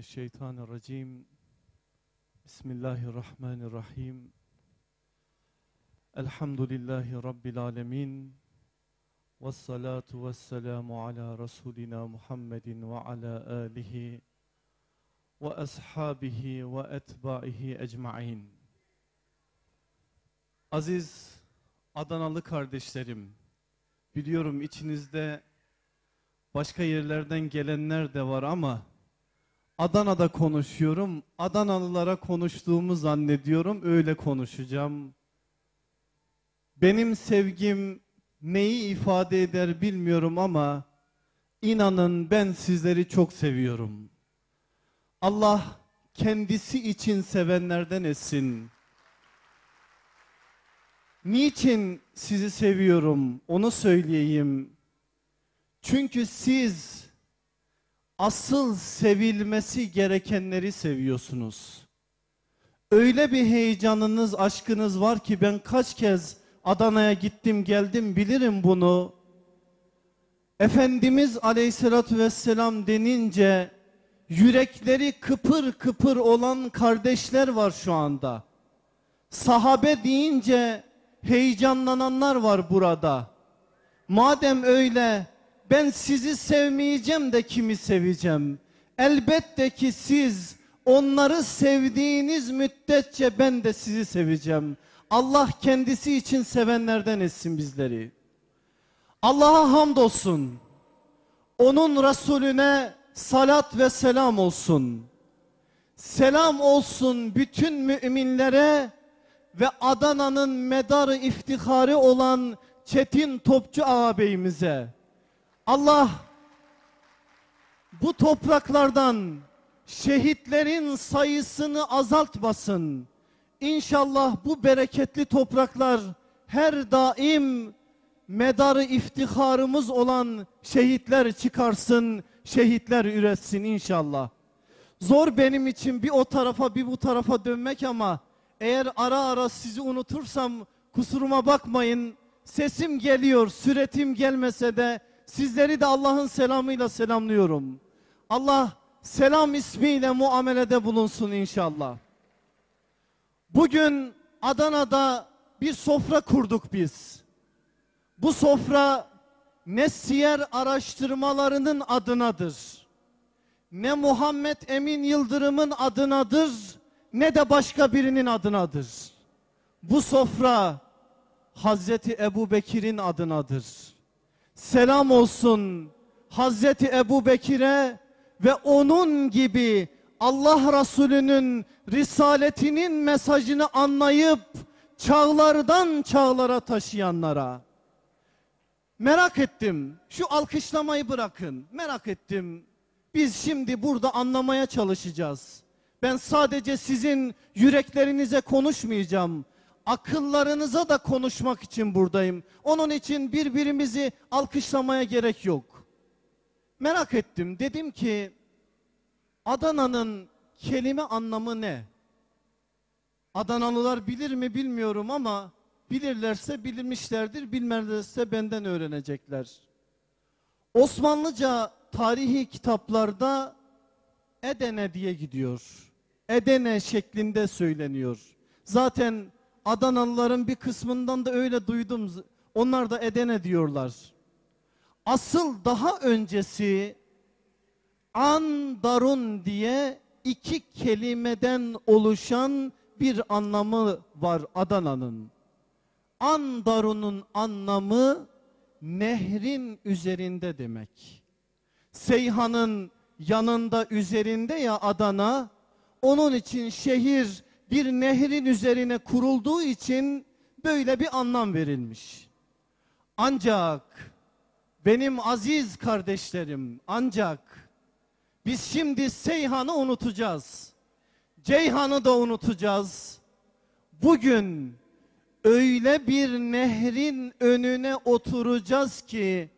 mineşşeytanirracim. Bismillahirrahmanirrahim. Elhamdülillahi rabbil alamin. Ves salatu vesselamu ala rasulina Muhammedin ve ala alihi ve ashabihi ve etbaihi ecmaîn. Aziz Adanalı kardeşlerim, biliyorum içinizde başka yerlerden gelenler de var ama Adana'da konuşuyorum. Adanalılara konuştuğumu zannediyorum. Öyle konuşacağım. Benim sevgim neyi ifade eder bilmiyorum ama inanın ben sizleri çok seviyorum. Allah kendisi için sevenlerden etsin. Niçin sizi seviyorum onu söyleyeyim. Çünkü siz asıl sevilmesi gerekenleri seviyorsunuz. Öyle bir heyecanınız, aşkınız var ki ben kaç kez Adana'ya gittim geldim bilirim bunu. Efendimiz aleyhissalatü vesselam denince yürekleri kıpır kıpır olan kardeşler var şu anda. Sahabe deyince heyecanlananlar var burada. Madem öyle ben sizi sevmeyeceğim de kimi seveceğim? Elbette ki siz onları sevdiğiniz müddetçe ben de sizi seveceğim. Allah kendisi için sevenlerden etsin bizleri. Allah'a hamdolsun. Onun Resulüne salat ve selam olsun. Selam olsun bütün müminlere ve Adana'nın medarı iftiharı olan Çetin Topçu ağabeyimize. Allah bu topraklardan şehitlerin sayısını azaltmasın. İnşallah bu bereketli topraklar her daim medarı iftiharımız olan şehitler çıkarsın, şehitler üretsin inşallah. Zor benim için bir o tarafa bir bu tarafa dönmek ama eğer ara ara sizi unutursam kusuruma bakmayın. Sesim geliyor, süretim gelmese de sizleri de Allah'ın selamıyla selamlıyorum. Allah selam ismiyle muamelede bulunsun inşallah. Bugün Adana'da bir sofra kurduk biz. Bu sofra ne siyer araştırmalarının adınadır. Ne Muhammed Emin Yıldırım'ın adınadır ne de başka birinin adınadır. Bu sofra Hazreti Ebu Bekir'in adınadır. Selam olsun Hazreti Ebu Bekir'e ve onun gibi Allah Resulü'nün risaletinin mesajını anlayıp çağlardan çağlara taşıyanlara. Merak ettim. Şu alkışlamayı bırakın. Merak ettim. Biz şimdi burada anlamaya çalışacağız. Ben sadece sizin yüreklerinize konuşmayacağım. Akıllarınıza da konuşmak için buradayım. Onun için birbirimizi alkışlamaya gerek yok. Merak ettim. Dedim ki Adana'nın kelime anlamı ne? Adanalılar bilir mi bilmiyorum ama bilirlerse bilmişlerdir, bilmezlerse benden öğrenecekler. Osmanlıca tarihi kitaplarda Edene diye gidiyor. Edene şeklinde söyleniyor. Zaten Adanalıların bir kısmından da öyle duydum. Onlar da Edene diyorlar. Asıl daha öncesi Andarun diye iki kelimeden oluşan bir anlamı var Adana'nın. Andarun'un anlamı nehrin üzerinde demek. Seyhan'ın yanında üzerinde ya Adana. Onun için şehir bir nehrin üzerine kurulduğu için böyle bir anlam verilmiş. Ancak benim aziz kardeşlerim ancak biz şimdi Seyhan'ı unutacağız. Ceyhan'ı da unutacağız. Bugün öyle bir nehrin önüne oturacağız ki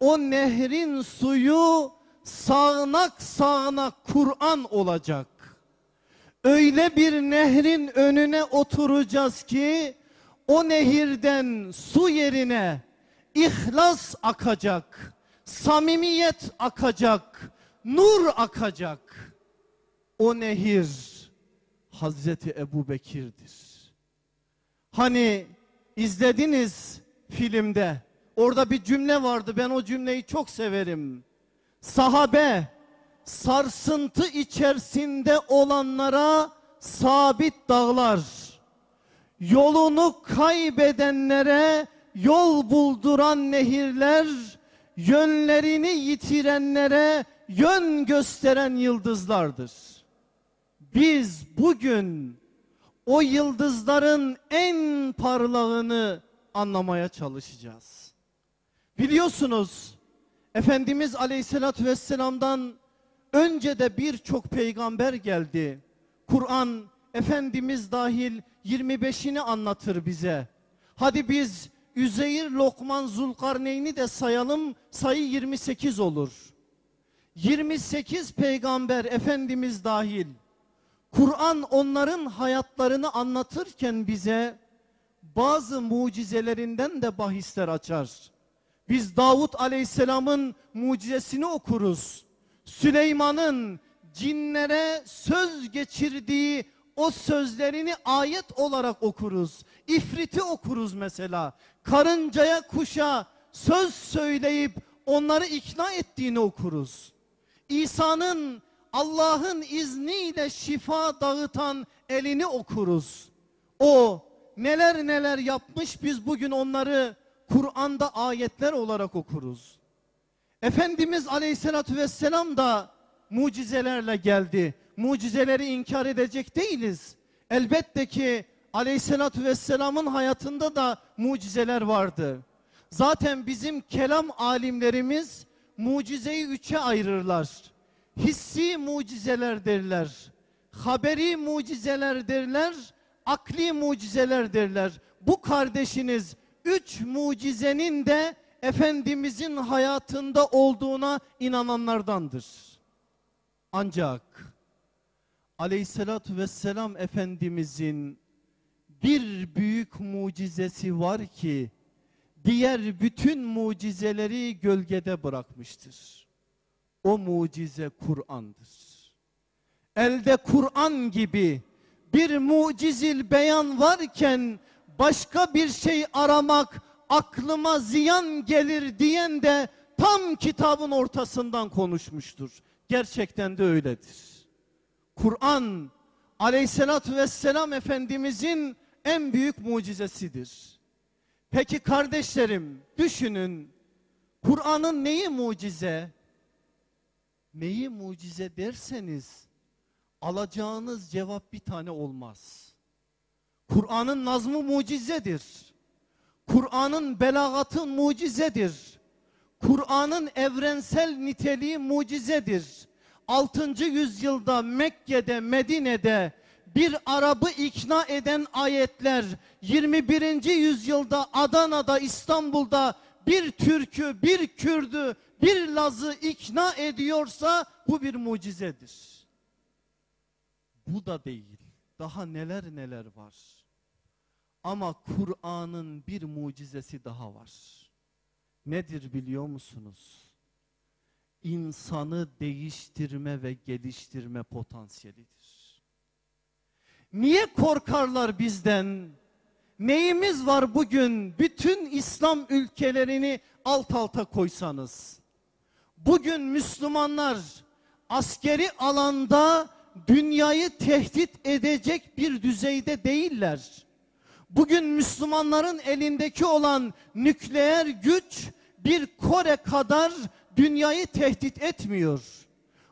o nehrin suyu sağanak sağanak Kur'an olacak. Öyle bir nehrin önüne oturacağız ki o nehirden su yerine ihlas akacak, samimiyet akacak, nur akacak. O nehir Hazreti Ebu Bekir'dir. Hani izlediniz filmde. Orada bir cümle vardı. Ben o cümleyi çok severim. Sahabe sarsıntı içerisinde olanlara sabit dağlar. Yolunu kaybedenlere yol bulduran nehirler, yönlerini yitirenlere yön gösteren yıldızlardır. Biz bugün o yıldızların en parlağını anlamaya çalışacağız. Biliyorsunuz Efendimiz Aleyhisselatü Vesselam'dan önce de birçok peygamber geldi. Kur'an Efendimiz dahil 25'ini anlatır bize. Hadi biz Üzeyir, Lokman, Zulkarneyn'i de sayalım sayı 28 olur. 28 peygamber Efendimiz dahil. Kur'an onların hayatlarını anlatırken bize bazı mucizelerinden de bahisler açar. Biz Davut Aleyhisselam'ın mucizesini okuruz. Süleyman'ın cinlere söz geçirdiği o sözlerini ayet olarak okuruz. İfriti okuruz mesela. Karıncaya kuşa söz söyleyip onları ikna ettiğini okuruz. İsa'nın Allah'ın izniyle şifa dağıtan elini okuruz. O neler neler yapmış biz bugün onları Kur'an'da ayetler olarak okuruz. Efendimiz Aleyhisselatü Vesselam da mucizelerle geldi. Mucizeleri inkar edecek değiliz. Elbette ki Aleyhisselatü Vesselam'ın hayatında da mucizeler vardı. Zaten bizim kelam alimlerimiz mucizeyi üçe ayırırlar. Hissi mucizeler derler. Haberi mucizeler derler. Akli mucizeler derler. Bu kardeşiniz üç mucizenin de Efendimizin hayatında olduğuna inananlardandır. Ancak aleyhissalatü vesselam Efendimizin bir büyük mucizesi var ki diğer bütün mucizeleri gölgede bırakmıştır. O mucize Kur'an'dır. Elde Kur'an gibi bir mucizil beyan varken başka bir şey aramak aklıma ziyan gelir diyen de tam kitabın ortasından konuşmuştur. Gerçekten de öyledir. Kur'an aleyhissalatü vesselam Efendimizin en büyük mucizesidir. Peki kardeşlerim düşünün Kur'an'ın neyi mucize? Neyi mucize derseniz alacağınız cevap bir tane olmaz. Kur'an'ın nazmı mucizedir. Kur'an'ın belagatı mucizedir. Kur'an'ın evrensel niteliği mucizedir. 6. yüzyılda Mekke'de, Medine'de bir Arap'ı ikna eden ayetler 21. yüzyılda Adana'da, İstanbul'da bir Türk'ü, bir Kürd'ü, bir Laz'ı ikna ediyorsa bu bir mucizedir. Bu da değil. Daha neler neler var. Ama Kur'an'ın bir mucizesi daha var. Nedir biliyor musunuz? İnsanı değiştirme ve geliştirme potansiyelidir. Niye korkarlar bizden? Neyimiz var bugün? Bütün İslam ülkelerini alt alta koysanız. Bugün Müslümanlar askeri alanda dünyayı tehdit edecek bir düzeyde değiller. Bugün Müslümanların elindeki olan nükleer güç bir Kore kadar dünyayı tehdit etmiyor.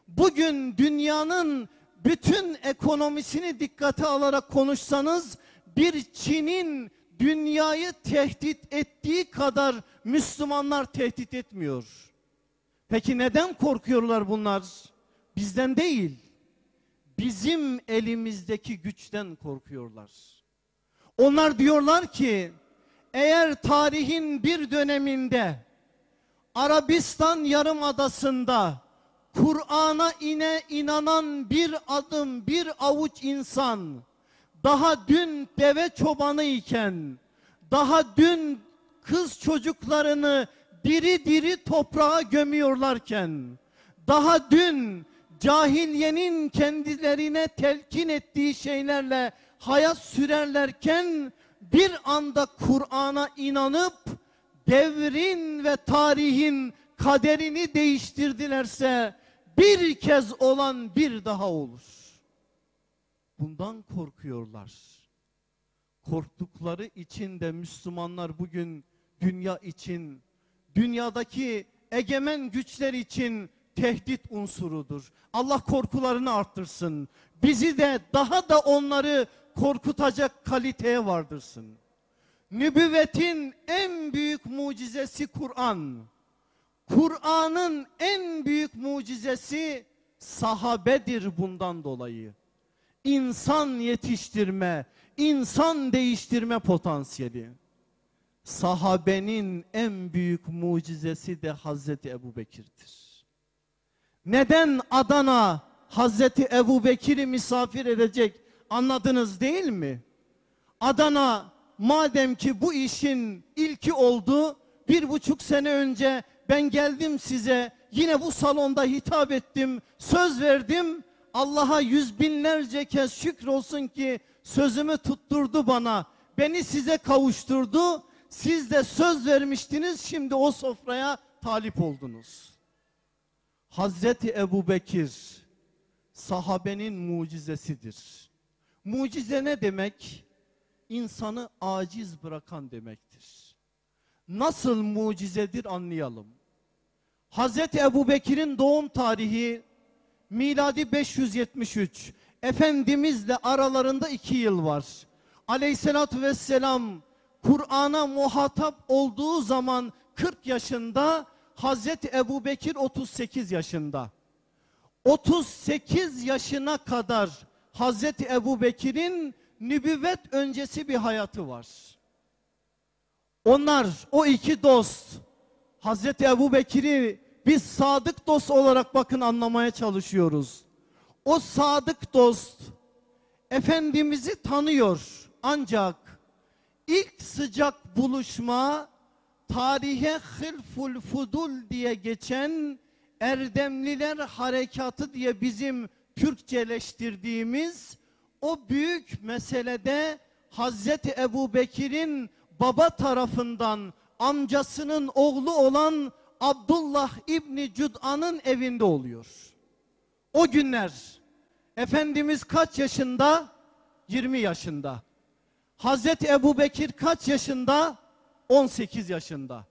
Bugün dünyanın bütün ekonomisini dikkate alarak konuşsanız bir Çin'in dünyayı tehdit ettiği kadar Müslümanlar tehdit etmiyor. Peki neden korkuyorlar bunlar? Bizden değil. Bizim elimizdeki güçten korkuyorlar. Onlar diyorlar ki eğer tarihin bir döneminde Arabistan Yarımadası'nda Kur'an'a ine inanan bir adım bir avuç insan daha dün deve çobanı iken daha dün kız çocuklarını diri diri toprağa gömüyorlarken, daha dün cahiliyenin kendilerine telkin ettiği şeylerle hayat sürerlerken bir anda Kur'an'a inanıp devrin ve tarihin kaderini değiştirdilerse bir kez olan bir daha olur. Bundan korkuyorlar. Korktukları için de Müslümanlar bugün dünya için, dünyadaki egemen güçler için tehdit unsurudur. Allah korkularını arttırsın. Bizi de daha da onları korkutacak kaliteye vardırsın. Nübüvvetin en büyük mucizesi Kur'an. Kur'an'ın en büyük mucizesi sahabedir bundan dolayı. İnsan yetiştirme, insan değiştirme potansiyeli. Sahabenin en büyük mucizesi de Hazreti Ebu Bekir'dir. Neden Adana Hazreti Ebu Bekir'i misafir edecek anladınız değil mi? Adana madem ki bu işin ilki oldu bir buçuk sene önce ben geldim size yine bu salonda hitap ettim söz verdim. Allah'a yüz binlerce kez şükür olsun ki sözümü tutturdu bana beni size kavuşturdu. Siz de söz vermiştiniz şimdi o sofraya talip oldunuz. Hazreti Ebu Bekir sahabenin mucizesidir mucize ne demek? insanı aciz bırakan demektir. Nasıl mucizedir anlayalım. Hazreti Ebu Bekir'in doğum tarihi miladi 573. Efendimizle aralarında iki yıl var. Aleyhissalatü vesselam Kur'an'a muhatap olduğu zaman 40 yaşında, Hazreti Ebu Bekir 38 yaşında. 38 yaşına kadar Hazreti Ebu Bekir'in nübüvvet öncesi bir hayatı var. Onlar o iki dost Hazreti Ebu Bekir'i biz sadık dost olarak bakın anlamaya çalışıyoruz. O sadık dost Efendimiz'i tanıyor ancak ilk sıcak buluşma tarihe hılful fudul diye geçen Erdemliler Harekatı diye bizim Türkçeleştirdiğimiz o büyük meselede Hazreti Ebu Bekir'in baba tarafından amcasının oğlu olan Abdullah İbni Cud'an'ın evinde oluyor. O günler Efendimiz kaç yaşında? 20 yaşında. Hazreti Ebu Bekir kaç yaşında? 18 yaşında.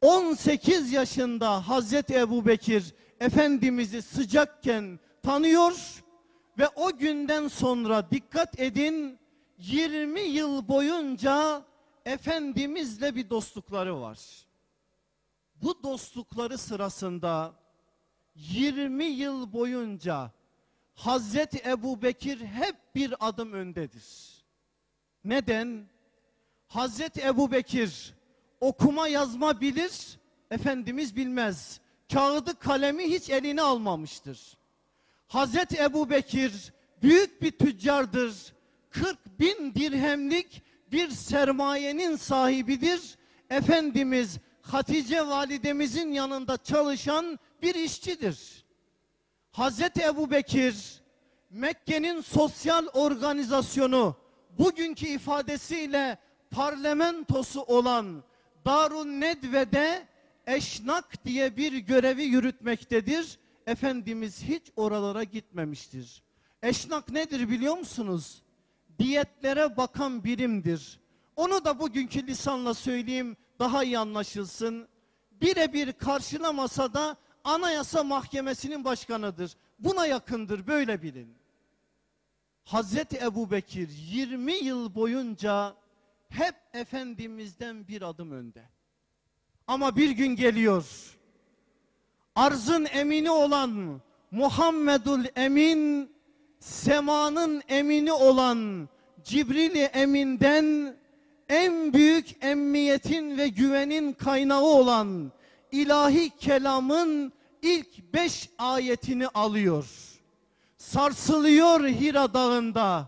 18 yaşında Hazreti Ebu Bekir Efendimiz'i sıcakken tanıyor ve o günden sonra dikkat edin 20 yıl boyunca Efendimizle bir dostlukları var. Bu dostlukları sırasında 20 yıl boyunca Hazreti Ebu Bekir hep bir adım öndedir. Neden? Hazreti Ebu Bekir okuma yazma bilir, Efendimiz bilmez. Kağıdı kalemi hiç eline almamıştır. Hazreti Ebu Bekir büyük bir tüccardır. 40 bin dirhemlik bir sermayenin sahibidir. Efendimiz Hatice validemizin yanında çalışan bir işçidir. Hazreti Ebu Bekir Mekke'nin sosyal organizasyonu bugünkü ifadesiyle parlamentosu olan Darun Nedve'de eşnak diye bir görevi yürütmektedir. Efendimiz hiç oralara gitmemiştir. Eşnak nedir biliyor musunuz? Diyetlere bakan birimdir. Onu da bugünkü lisanla söyleyeyim daha iyi anlaşılsın. Birebir karşılamasa da Anayasa Mahkemesi'nin başkanıdır. Buna yakındır böyle bilin. Hazreti Ebu Bekir 20 yıl boyunca hep Efendimiz'den bir adım önde. Ama bir gün geliyor arzın emini olan Muhammedul Emin, semanın emini olan Cibril-i Emin'den en büyük emniyetin ve güvenin kaynağı olan ilahi kelamın ilk beş ayetini alıyor. Sarsılıyor Hira dağında,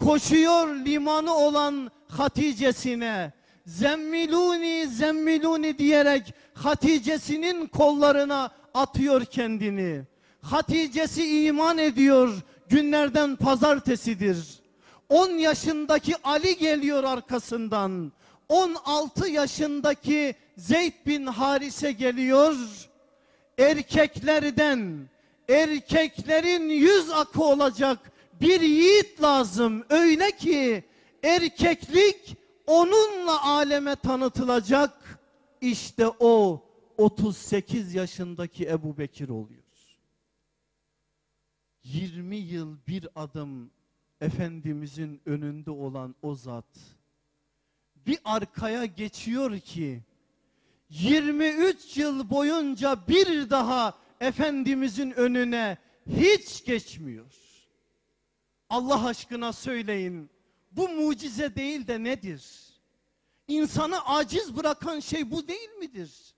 koşuyor limanı olan Hatice'sine zemmiluni zemmiluni diyerek Hatice'sinin kollarına atıyor kendini. Hatice'si iman ediyor günlerden pazartesidir. 10 yaşındaki Ali geliyor arkasından. 16 yaşındaki Zeyd bin Harise geliyor. Erkeklerden erkeklerin yüz akı olacak bir yiğit lazım. Öyle ki erkeklik onunla aleme tanıtılacak. İşte o 38 yaşındaki Ebu Bekir oluyor. 20 yıl bir adım Efendimizin önünde olan o zat bir arkaya geçiyor ki 23 yıl boyunca bir daha Efendimizin önüne hiç geçmiyor. Allah aşkına söyleyin bu mucize değil de nedir? İnsanı aciz bırakan şey bu değil midir?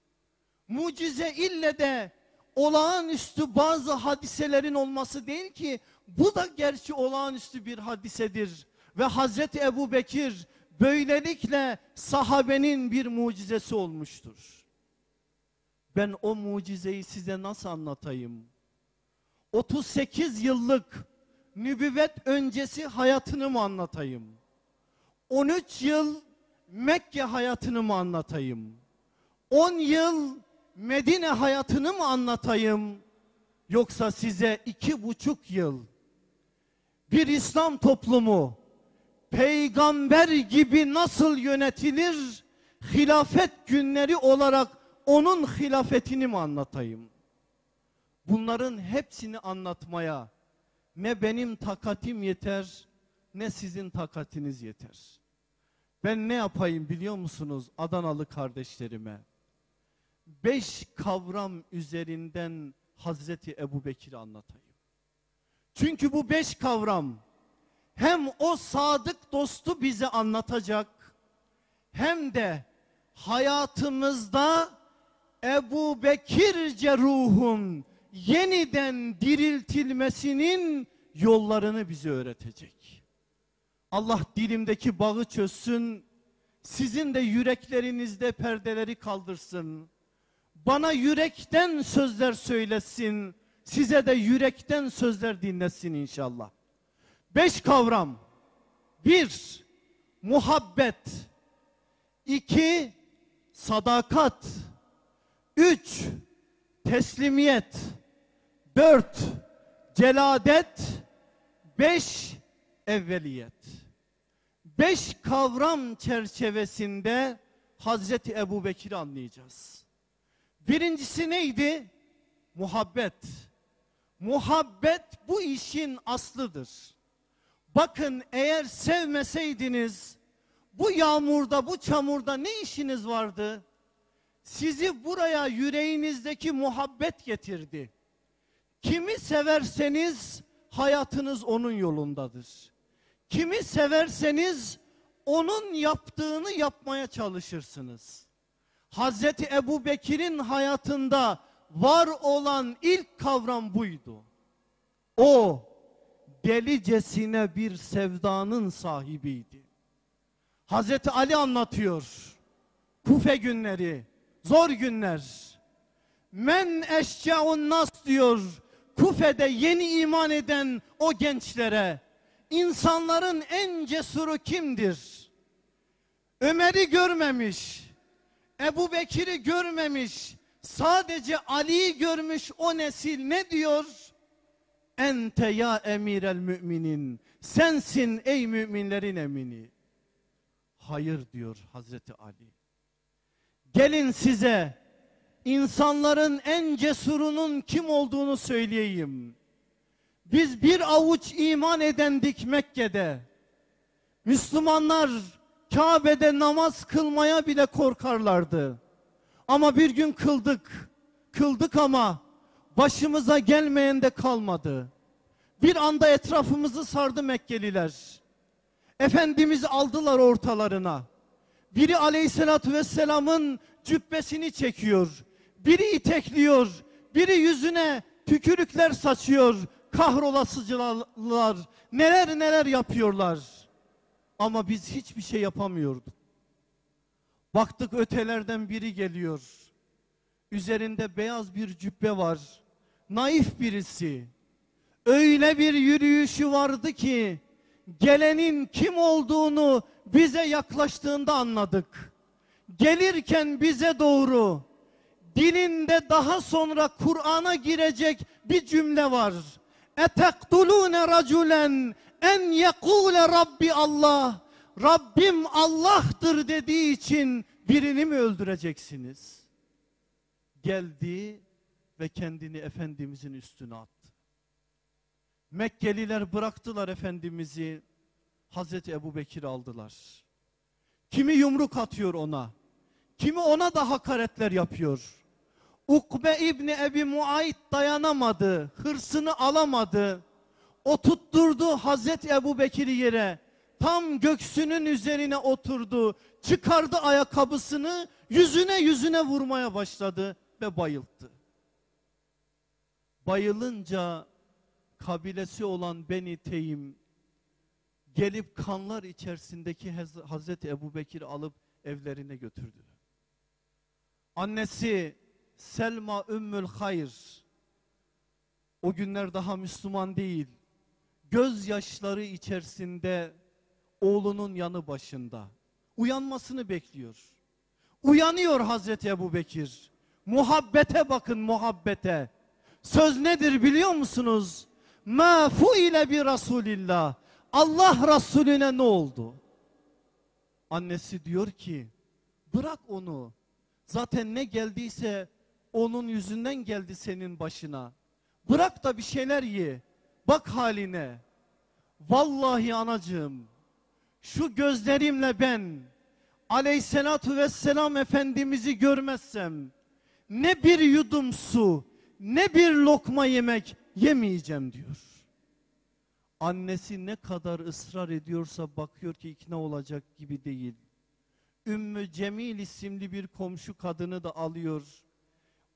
Mucize ille de olağanüstü bazı hadiselerin olması değil ki bu da gerçi olağanüstü bir hadisedir. Ve Hazreti Ebu Bekir böylelikle sahabenin bir mucizesi olmuştur. Ben o mucizeyi size nasıl anlatayım? 38 yıllık nübüvvet öncesi hayatını mı anlatayım? 13 yıl Mekke hayatını mı anlatayım? 10 yıl Medine hayatını mı anlatayım? Yoksa size iki buçuk yıl bir İslam toplumu peygamber gibi nasıl yönetilir? Hilafet günleri olarak onun hilafetini mi anlatayım? Bunların hepsini anlatmaya ne benim takatim yeter ne sizin takatiniz yeter. Ben ne yapayım biliyor musunuz Adanalı kardeşlerime? Beş kavram üzerinden Hazreti Ebu Bekir'i anlatayım. Çünkü bu beş kavram hem o sadık dostu bize anlatacak hem de hayatımızda Ebu Bekirce ruhun yeniden diriltilmesinin yollarını bize öğretecek. Allah dilimdeki bağı çözsün, sizin de yüreklerinizde perdeleri kaldırsın. Bana yürekten sözler söylesin, size de yürekten sözler dinlesin inşallah. Beş kavram. Bir, muhabbet. İki, sadakat. Üç, teslimiyet. Dört, celadet. Beş, evveliyet. Beş kavram çerçevesinde Hazreti Ebu Bekir'i anlayacağız. Birincisi neydi? Muhabbet. Muhabbet bu işin aslıdır. Bakın eğer sevmeseydiniz bu yağmurda bu çamurda ne işiniz vardı? Sizi buraya yüreğinizdeki muhabbet getirdi. Kimi severseniz hayatınız onun yolundadır. Kimi severseniz onun yaptığını yapmaya çalışırsınız. Hazreti Ebu Bekir'in hayatında var olan ilk kavram buydu. O delicesine bir sevdanın sahibiydi. Hazreti Ali anlatıyor. Kufe günleri, zor günler. Men eşcaun nas diyor. Kufe'de yeni iman eden o gençlere insanların en cesuru kimdir? Ömer'i görmemiş, Ebu Bekir'i görmemiş, sadece Ali'yi görmüş o nesil ne diyor? Ente ya emirel müminin, sensin ey müminlerin emini. Hayır diyor Hazreti Ali. Gelin size insanların en cesurunun kim olduğunu söyleyeyim. Biz bir avuç iman edendik Mekke'de. Müslümanlar Kabe'de namaz kılmaya bile korkarlardı. Ama bir gün kıldık. Kıldık ama başımıza gelmeyen de kalmadı. Bir anda etrafımızı sardı Mekkeliler. Efendimiz'i aldılar ortalarına. Biri aleyhissalatü vesselamın cübbesini çekiyor. Biri itekliyor. Biri yüzüne tükürükler saçıyor. Kahrolasıcılar neler neler yapıyorlar. Ama biz hiçbir şey yapamıyorduk. Baktık ötelerden biri geliyor. Üzerinde beyaz bir cübbe var. Naif birisi. Öyle bir yürüyüşü vardı ki gelenin kim olduğunu bize yaklaştığında anladık. Gelirken bize doğru dilinde daha sonra Kur'an'a girecek bir cümle var. Etektulune raculen en yekule Rabbi Allah. Rabbim Allah'tır dediği için birini mi öldüreceksiniz? Geldi ve kendini Efendimizin üstüne attı. Mekkeliler bıraktılar Efendimiz'i. Hazreti Ebu Bekir aldılar. Kimi yumruk atıyor ona. Kimi ona da hakaretler yapıyor. Ukbe İbni Ebi Muayit dayanamadı. Hırsını alamadı. O tutturdu Hazreti Ebu Bekir'i yere. Tam göksünün üzerine oturdu. Çıkardı ayakkabısını yüzüne yüzüne vurmaya başladı ve bayılttı. Bayılınca kabilesi olan Beni Teyim gelip kanlar içerisindeki Hazreti Ebu Bekir'i alıp evlerine götürdü. Annesi Selma Ümmül Hayr o günler daha Müslüman değil. Gözyaşları içerisinde oğlunun yanı başında. Uyanmasını bekliyor. Uyanıyor Hazreti Ebu Bekir. Muhabbete bakın muhabbete. Söz nedir biliyor musunuz? Ma ile bir Resulillah. Allah Resulüne ne oldu? Annesi diyor ki bırak onu. Zaten ne geldiyse onun yüzünden geldi senin başına. Bırak da bir şeyler ye. Bak haline. Vallahi anacığım şu gözlerimle ben aleyhissalatu vesselam efendimizi görmezsem ne bir yudum su ne bir lokma yemek yemeyeceğim diyor. Annesi ne kadar ısrar ediyorsa bakıyor ki ikna olacak gibi değil. Ümmü Cemil isimli bir komşu kadını da alıyor.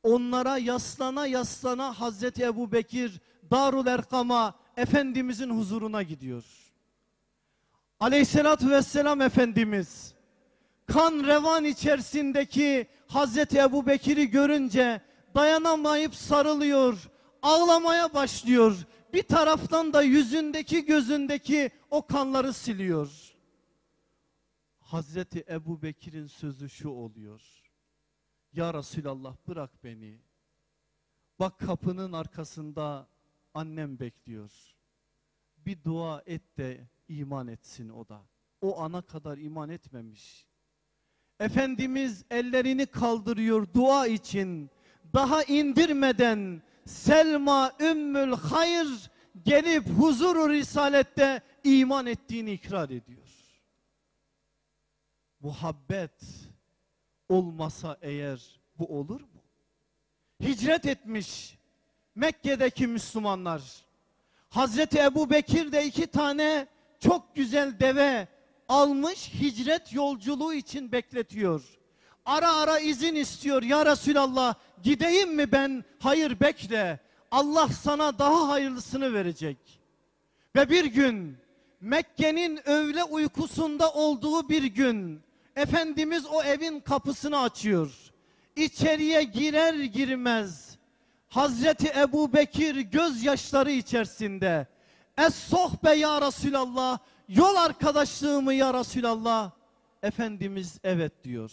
Onlara yaslana yaslana Hazreti Ebu Bekir Darul Erkam'a Efendimizin huzuruna gidiyor. Aleyhissalatü vesselam Efendimiz kan revan içerisindeki Hazreti Ebu Bekir'i görünce dayanamayıp sarılıyor, ağlamaya başlıyor. Bir taraftan da yüzündeki gözündeki o kanları siliyor. Hazreti Ebu Bekir'in sözü şu oluyor. Ya Resulallah bırak beni. Bak kapının arkasında annem bekliyor. Bir dua et de iman etsin o da. O ana kadar iman etmemiş. Efendimiz ellerini kaldırıyor dua için. Daha indirmeden Selma Ümmül Hayr gelip huzuru risalette iman ettiğini ikrar ediyor. Muhabbet olmasa eğer bu olur mu? Hicret etmiş Mekke'deki Müslümanlar. Hazreti Ebu Bekir de iki tane çok güzel deve almış hicret yolculuğu için bekletiyor. Ara ara izin istiyor ya Resulallah gideyim mi ben? Hayır bekle Allah sana daha hayırlısını verecek. Ve bir gün Mekke'nin öğle uykusunda olduğu bir gün Efendimiz o evin kapısını açıyor. İçeriye girer girmez Hazreti Ebu Bekir gözyaşları içerisinde Es sohbe ya Resulallah yol arkadaşlığımı ya Resulallah Efendimiz evet diyor.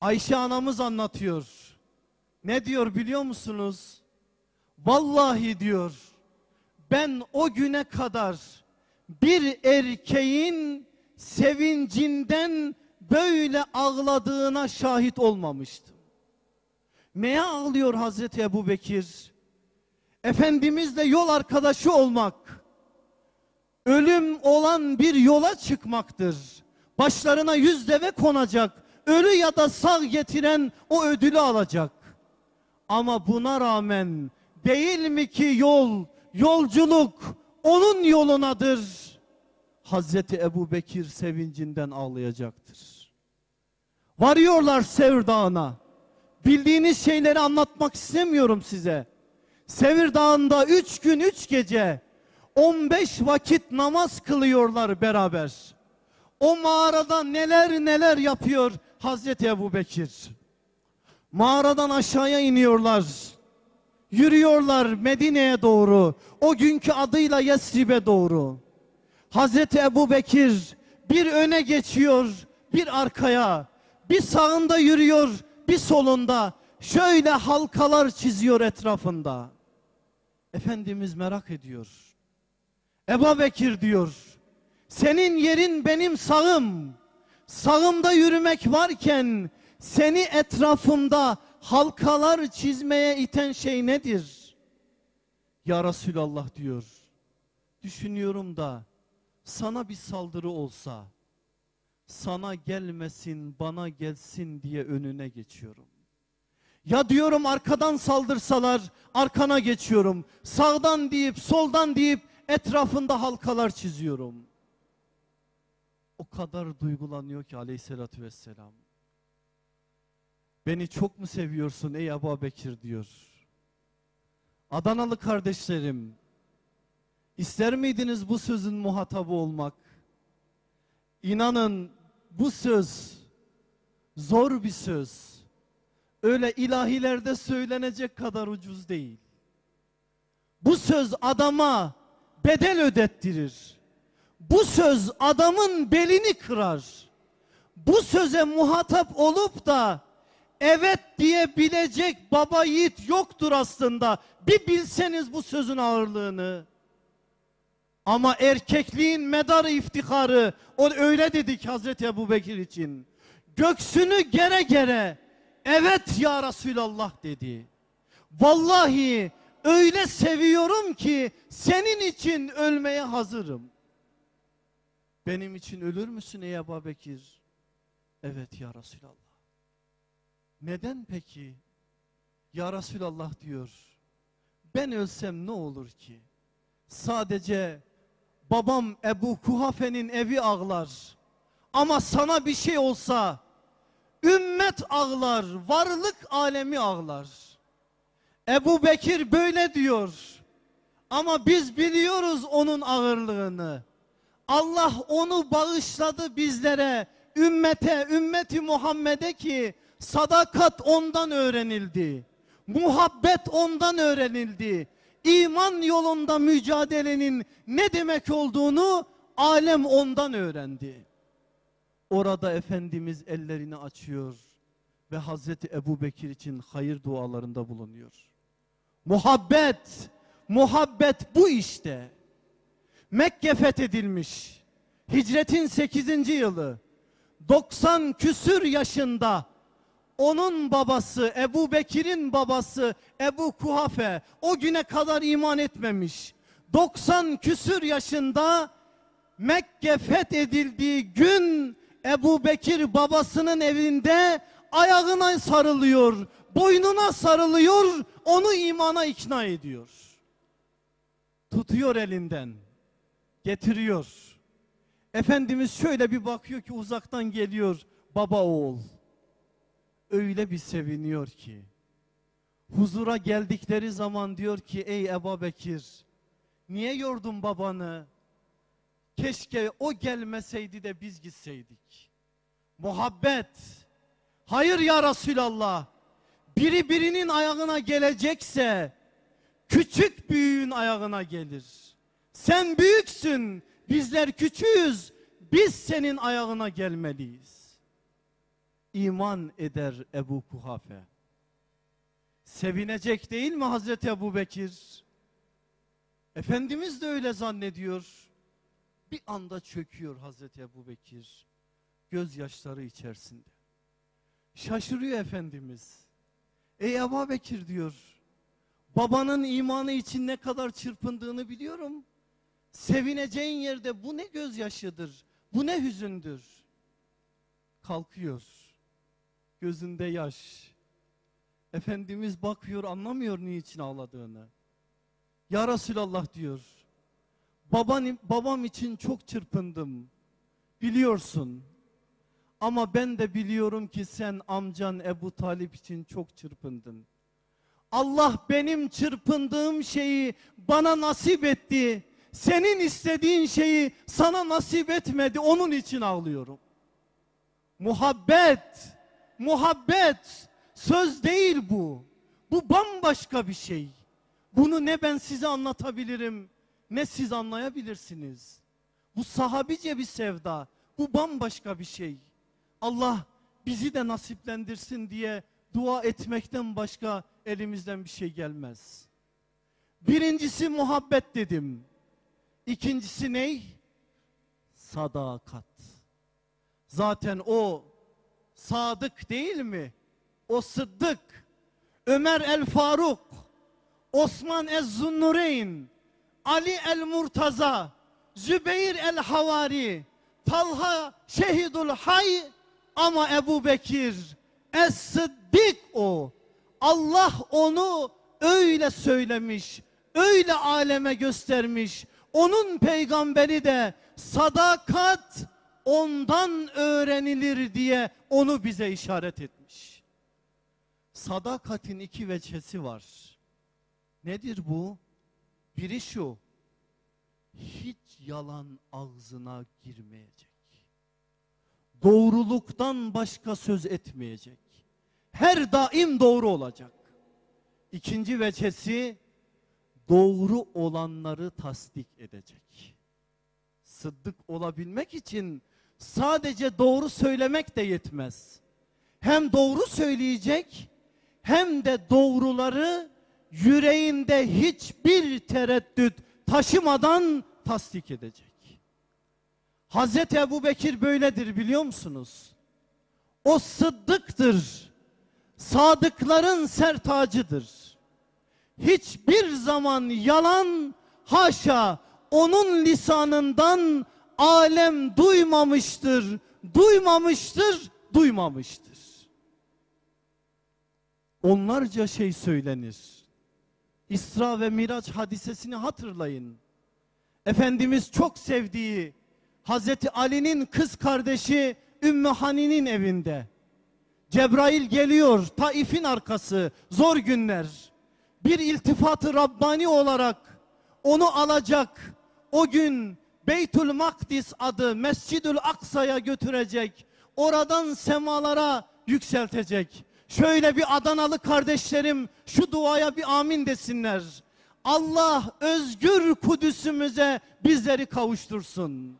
Ayşe anamız anlatıyor. Ne diyor biliyor musunuz? Vallahi diyor ben o güne kadar bir erkeğin sevincinden böyle ağladığına şahit olmamıştım. Neye ağlıyor Hazreti Ebu Bekir? Efendimizle yol arkadaşı olmak, ölüm olan bir yola çıkmaktır. Başlarına yüz deve konacak, ölü ya da sağ getiren o ödülü alacak. Ama buna rağmen değil mi ki yol, yolculuk onun yolunadır. Hazreti Ebu Bekir sevincinden ağlayacaktır. Varıyorlar Sevr Dağı'na. Bildiğiniz şeyleri anlatmak istemiyorum size. Sevir Dağı'nda üç gün üç gece 15 vakit namaz kılıyorlar beraber. O mağarada neler neler yapıyor Hazreti Ebu Bekir. Mağaradan aşağıya iniyorlar. Yürüyorlar Medine'ye doğru. O günkü adıyla Yesrib'e doğru. Hazreti Ebu Bekir bir öne geçiyor, bir arkaya. Bir sağında yürüyor, bir solunda. Şöyle halkalar çiziyor etrafında. Efendimiz merak ediyor. Ebu Bekir diyor. Senin yerin benim sağım. Sağımda yürümek varken seni etrafımda halkalar çizmeye iten şey nedir? Ya Resulallah diyor. Düşünüyorum da sana bir saldırı olsa sana gelmesin bana gelsin diye önüne geçiyorum. Ya diyorum arkadan saldırsalar arkana geçiyorum. Sağdan deyip soldan deyip etrafında halkalar çiziyorum. O kadar duygulanıyor ki aleyhissalatü vesselam. Beni çok mu seviyorsun ey Ebu Bekir diyor. Adanalı kardeşlerim, ister miydiniz bu sözün muhatabı olmak? İnanın bu söz zor bir söz. Öyle ilahilerde söylenecek kadar ucuz değil. Bu söz adama bedel ödettirir. Bu söz adamın belini kırar. Bu söze muhatap olup da evet diyebilecek baba yiğit yoktur aslında. Bir bilseniz bu sözün ağırlığını. Ama erkekliğin medarı iftiharı o öyle dedik Hazreti Ebu Bekir için. Göksünü gere gere evet ya Resulallah dedi. Vallahi öyle seviyorum ki senin için ölmeye hazırım. Benim için ölür müsün ey Ebu Bekir? Evet ya Resulallah. Neden peki? Ya Resulallah diyor. Ben ölsem ne olur ki? Sadece babam Ebu Kuhafe'nin evi ağlar. Ama sana bir şey olsa ümmet ağlar, varlık alemi ağlar. Ebu Bekir böyle diyor. Ama biz biliyoruz onun ağırlığını. Allah onu bağışladı bizlere, ümmete, ümmeti Muhammed'e ki sadakat ondan öğrenildi. Muhabbet ondan öğrenildi. İman yolunda mücadelenin ne demek olduğunu alem ondan öğrendi. Orada Efendimiz ellerini açıyor ve Hazreti Ebu Bekir için hayır dualarında bulunuyor. Muhabbet, muhabbet bu işte. Mekke fethedilmiş. Hicretin 8. yılı. 90 küsür yaşında onun babası Ebu Bekir'in babası Ebu Kuhafe o güne kadar iman etmemiş. 90 küsür yaşında Mekke fethedildiği gün Ebu Bekir babasının evinde ayağına sarılıyor, boynuna sarılıyor, onu imana ikna ediyor. Tutuyor elinden, getiriyor. Efendimiz şöyle bir bakıyor ki uzaktan geliyor baba oğul. Öyle bir seviniyor ki. Huzura geldikleri zaman diyor ki ey Ebu Bekir niye yordun babanı? Keşke o gelmeseydi de biz gitseydik. Muhabbet. Hayır ya Resulallah. Biri birinin ayağına gelecekse küçük büyüğün ayağına gelir. Sen büyüksün, bizler küçüğüz. Biz senin ayağına gelmeliyiz. İman eder Ebu Kuhafe. Sevinecek değil mi Hazreti Ebu Bekir? Efendimiz de öyle zannediyor. Bir anda çöküyor Hazreti Ebu Bekir. Gözyaşları içerisinde. Şaşırıyor Efendimiz. Ey Ebu Bekir diyor. Babanın imanı için ne kadar çırpındığını biliyorum. Sevineceğin yerde bu ne gözyaşıdır, bu ne hüzündür. Kalkıyor. Gözünde yaş. Efendimiz bakıyor anlamıyor niçin ağladığını. Ya Resulallah diyor. Baban, babam için çok çırpındım. Biliyorsun. Ama ben de biliyorum ki sen amcan Ebu Talip için çok çırpındın. Allah benim çırpındığım şeyi bana nasip etti. senin istediğin şeyi sana nasip etmedi. Onun için ağlıyorum. Muhabbet, muhabbet söz değil bu. Bu bambaşka bir şey. Bunu ne ben size anlatabilirim ne siz anlayabilirsiniz. Bu sahabice bir sevda. Bu bambaşka bir şey. Allah bizi de nasiplendirsin diye dua etmekten başka elimizden bir şey gelmez. Birincisi muhabbet dedim. İkincisi ney? Sadakat. Zaten o sadık değil mi? O sıddık. Ömer el Faruk, Osman ez Zunnureyn, Ali el Murtaza, Zübeyir el Havari, Talha Şehidul Hay ama Ebu Bekir es Sıddık o. Allah onu öyle söylemiş, öyle aleme göstermiş. Onun peygamberi de sadakat ondan öğrenilir diye onu bize işaret etmiş. Sadakatin iki veçesi var. Nedir bu? Biri şu. Hiç yalan ağzına girmeyecek. Doğruluktan başka söz etmeyecek. Her daim doğru olacak. İkinci veçesi doğru olanları tasdik edecek. Sıddık olabilmek için sadece doğru söylemek de yetmez. Hem doğru söyleyecek hem de doğruları yüreğinde hiçbir tereddüt taşımadan tasdik edecek. Hazreti Ebu Bekir böyledir biliyor musunuz? O sıddıktır. Sadıkların sertacıdır. Hiçbir zaman yalan haşa onun lisanından alem duymamıştır, duymamıştır, duymamıştır. Onlarca şey söylenir. İsra ve Miraç hadisesini hatırlayın. Efendimiz çok sevdiği Hazreti Ali'nin kız kardeşi Ümmü Hani'nin evinde. Cebrail geliyor Taif'in arkası zor günler. Bir iltifatı Rabbani olarak onu alacak. O gün Beytül Makdis adı Mescidül Aksa'ya götürecek. Oradan semalara yükseltecek. Şöyle bir Adanalı kardeşlerim şu duaya bir amin desinler. Allah özgür Kudüs'ümüze bizleri kavuştursun.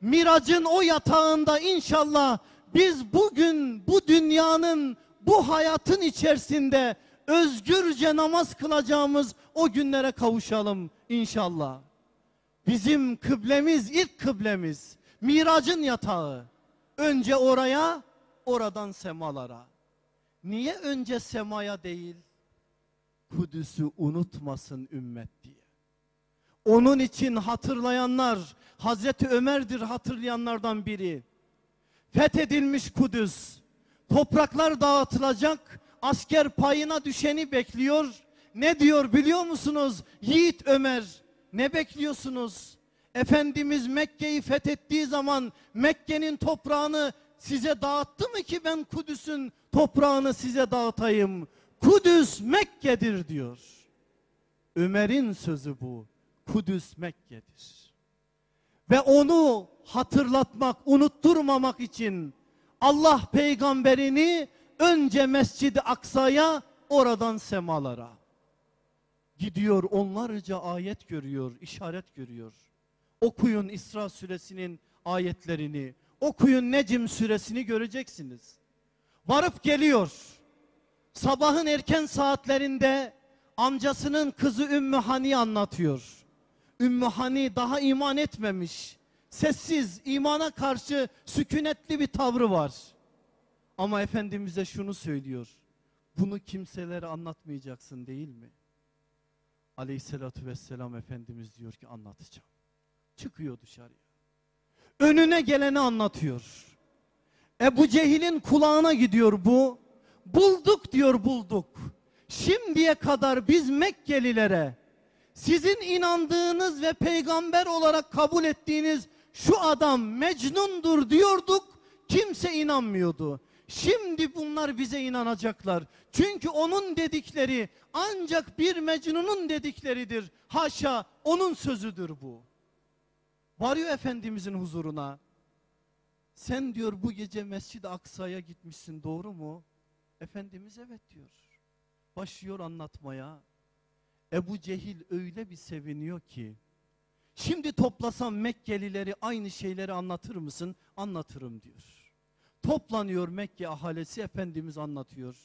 Miracın o yatağında inşallah biz bugün bu dünyanın bu hayatın içerisinde özgürce namaz kılacağımız o günlere kavuşalım inşallah. Bizim kıblemiz ilk kıblemiz miracın yatağı. Önce oraya oradan semalara. Niye önce semaya değil? Kudüs'ü unutmasın ümmet diye. Onun için hatırlayanlar Hazreti Ömer'dir hatırlayanlardan biri. Fethedilmiş Kudüs. Topraklar dağıtılacak. Asker payına düşeni bekliyor. Ne diyor biliyor musunuz? Yiğit Ömer. Ne bekliyorsunuz? Efendimiz Mekke'yi fethettiği zaman Mekke'nin toprağını size dağıttı mı ki ben Kudüs'ün toprağını size dağıtayım? Kudüs Mekke'dir diyor. Ömer'in sözü bu. Kudüs Mekke'dir. Ve onu hatırlatmak, unutturmamak için Allah peygamberini önce Mescid-i Aksa'ya oradan semalara gidiyor onlarca ayet görüyor, işaret görüyor. Okuyun İsra suresinin ayetlerini, okuyun Necim suresini göreceksiniz. Varıp geliyor. Sabahın erken saatlerinde amcasının kızı Ümmü Hani anlatıyor. Ümmü Hani daha iman etmemiş. Sessiz, imana karşı sükunetli bir tavrı var. Ama Efendimiz'e şunu söylüyor. Bunu kimselere anlatmayacaksın değil mi? Aleyhissalatü vesselam Efendimiz diyor ki anlatacağım. Çıkıyor dışarıya. Önüne geleni anlatıyor. Ebu Cehil'in kulağına gidiyor bu. Bulduk diyor bulduk. Şimdiye kadar biz Mekkelilere sizin inandığınız ve peygamber olarak kabul ettiğiniz şu adam Mecnundur diyorduk. Kimse inanmıyordu. Şimdi bunlar bize inanacaklar. Çünkü onun dedikleri ancak bir mecnunun dedikleridir. Haşa onun sözüdür bu. Varıyor Efendimizin huzuruna. Sen diyor bu gece Mescid-i Aksa'ya gitmişsin doğru mu? Efendimiz evet diyor. Başlıyor anlatmaya. Ebu Cehil öyle bir seviniyor ki. Şimdi toplasam Mekkelileri aynı şeyleri anlatır mısın? Anlatırım diyor. Toplanıyor Mekke ahalisi Efendimiz anlatıyor.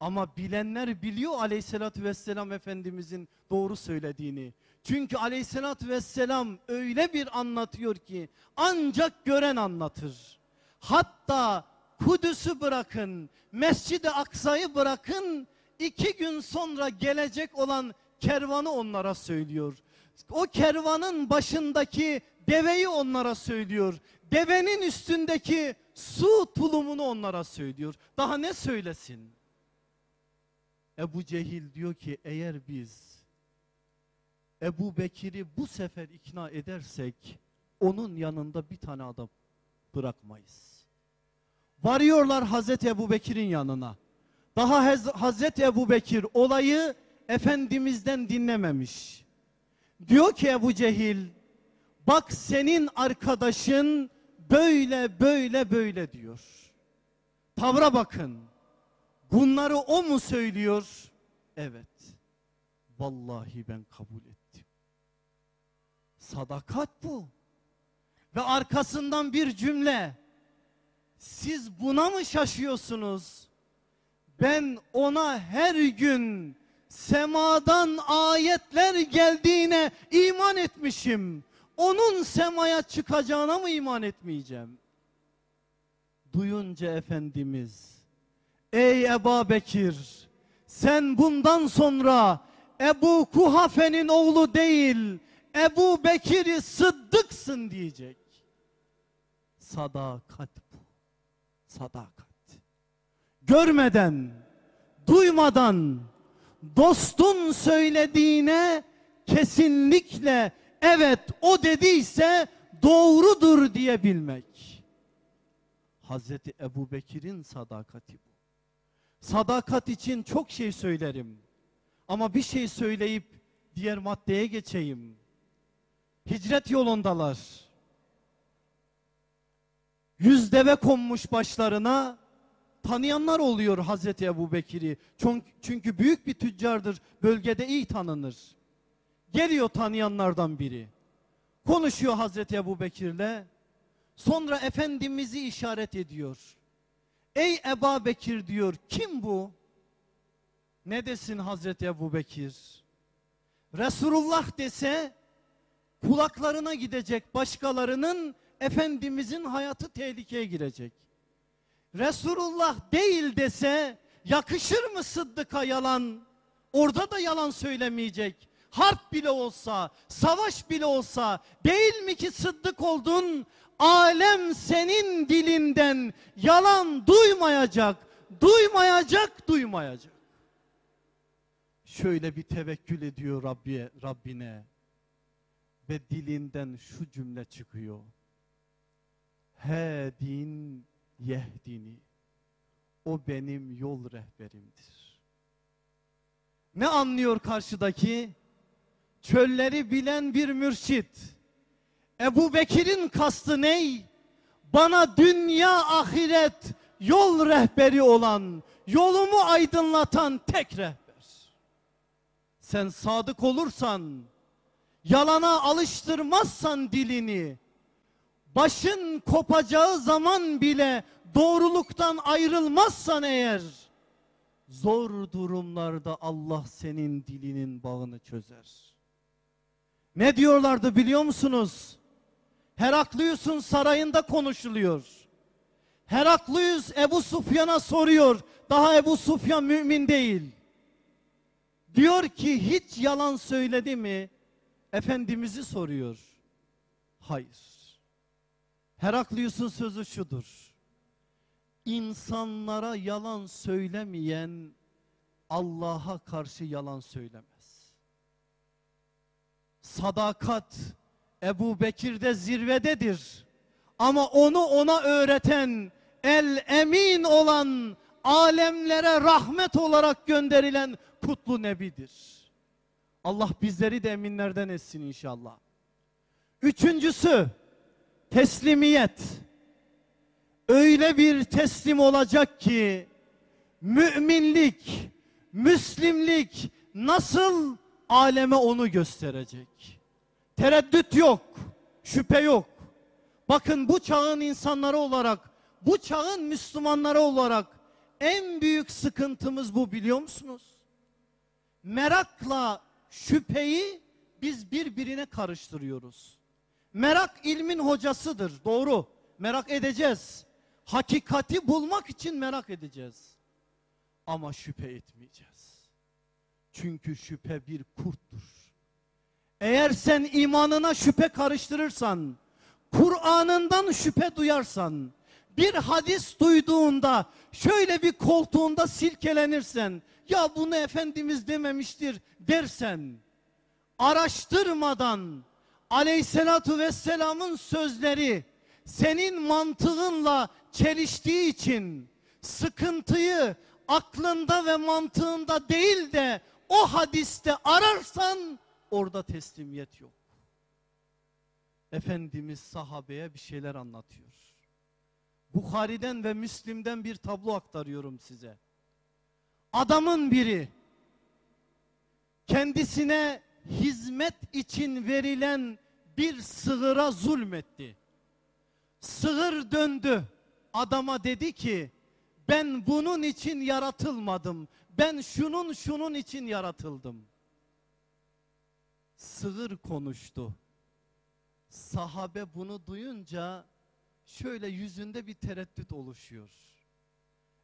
Ama bilenler biliyor aleyhissalatü vesselam Efendimizin doğru söylediğini. Çünkü aleyhissalatü vesselam öyle bir anlatıyor ki ancak gören anlatır. Hatta Kudüs'ü bırakın, Mescid-i Aksa'yı bırakın, iki gün sonra gelecek olan kervanı onlara söylüyor. O kervanın başındaki deveyi onlara söylüyor. Devenin üstündeki su tulumunu onlara söylüyor. Daha ne söylesin? Ebu Cehil diyor ki eğer biz Ebu Bekir'i bu sefer ikna edersek onun yanında bir tane adam bırakmayız. Varıyorlar Hazreti Ebu Bekir'in yanına. Daha Haz- Hazreti Ebu Bekir olayı Efendimiz'den dinlememiş. Diyor ki Ebu Cehil bak senin arkadaşın böyle böyle böyle diyor. Tavra bakın. Bunları o mu söylüyor? Evet. Vallahi ben kabul ettim. Sadakat bu. Ve arkasından bir cümle. Siz buna mı şaşıyorsunuz? Ben ona her gün semadan ayetler geldiğine iman etmişim. Onun semaya çıkacağına mı iman etmeyeceğim? Duyunca Efendimiz Ey Ebu Bekir sen bundan sonra Ebu Kuhafe'nin oğlu değil Ebu Bekir'i Sıddık'sın diyecek. Sadakat bu. Sadakat. Görmeden, duymadan dostun söylediğine kesinlikle evet o dediyse doğrudur diyebilmek. Hazreti Ebu Bekir'in sadakati bu. Sadakat için çok şey söylerim. Ama bir şey söyleyip diğer maddeye geçeyim. Hicret yolundalar. Yüz deve konmuş başlarına tanıyanlar oluyor Hazreti Ebu Bekir'i. Çünkü, büyük bir tüccardır. Bölgede iyi tanınır. Geliyor tanıyanlardan biri. Konuşuyor Hazreti Ebu Bekir'le. Sonra Efendimiz'i işaret ediyor. Ey Eba Bekir diyor. Kim bu? Ne desin Hazreti Ebu Bekir? Resulullah dese kulaklarına gidecek başkalarının Efendimizin hayatı tehlikeye girecek. Resulullah değil dese yakışır mı Sıddık'a yalan? Orada da yalan söylemeyecek. Harp bile olsa, savaş bile olsa değil mi ki Sıddık oldun? Alem senin dilinden yalan duymayacak, duymayacak, duymayacak. Şöyle bir tevekkül ediyor Rabbiye, Rabbine ve dilinden şu cümle çıkıyor. He din yehdini. O benim yol rehberimdir. Ne anlıyor karşıdaki? Çölleri bilen bir mürşit. Ebu Bekir'in kastı ney? Bana dünya ahiret yol rehberi olan, yolumu aydınlatan tek rehber. Sen sadık olursan, yalana alıştırmazsan dilini, başın kopacağı zaman bile doğruluktan ayrılmazsan eğer, zor durumlarda Allah senin dilinin bağını çözer. Ne diyorlardı biliyor musunuz? Heraklius'un sarayında konuşuluyor. Heraklius Ebu Sufyan'a soruyor. Daha Ebu Sufyan mümin değil. Diyor ki hiç yalan söyledi mi? Efendimiz'i soruyor. Hayır. Heraklius'un sözü şudur. İnsanlara yalan söylemeyen Allah'a karşı yalan söylemez. Sadakat Ebu Bekir'de zirvededir. Ama onu ona öğreten el emin olan alemlere rahmet olarak gönderilen kutlu nebidir. Allah bizleri de eminlerden etsin inşallah. Üçüncüsü teslimiyet. Öyle bir teslim olacak ki müminlik, müslimlik nasıl aleme onu gösterecek. Tereddüt yok, şüphe yok. Bakın bu çağın insanları olarak, bu çağın Müslümanları olarak en büyük sıkıntımız bu biliyor musunuz? Merakla şüpheyi biz birbirine karıştırıyoruz. Merak ilmin hocasıdır, doğru. Merak edeceğiz. Hakikati bulmak için merak edeceğiz. Ama şüphe etmeyeceğiz. Çünkü şüphe bir kurttur. Eğer sen imanına şüphe karıştırırsan, Kur'an'ından şüphe duyarsan, bir hadis duyduğunda şöyle bir koltuğunda silkelenirsen, ya bunu Efendimiz dememiştir dersen, araştırmadan aleyhissalatu vesselamın sözleri senin mantığınla çeliştiği için sıkıntıyı aklında ve mantığında değil de o hadiste ararsan orada teslimiyet yok. Efendimiz sahabeye bir şeyler anlatıyor. Bukhari'den ve Müslim'den bir tablo aktarıyorum size. Adamın biri kendisine hizmet için verilen bir sığıra zulmetti. Sığır döndü. Adama dedi ki ben bunun için yaratılmadım. Ben şunun şunun için yaratıldım. Sığır konuştu. Sahabe bunu duyunca şöyle yüzünde bir tereddüt oluşuyor.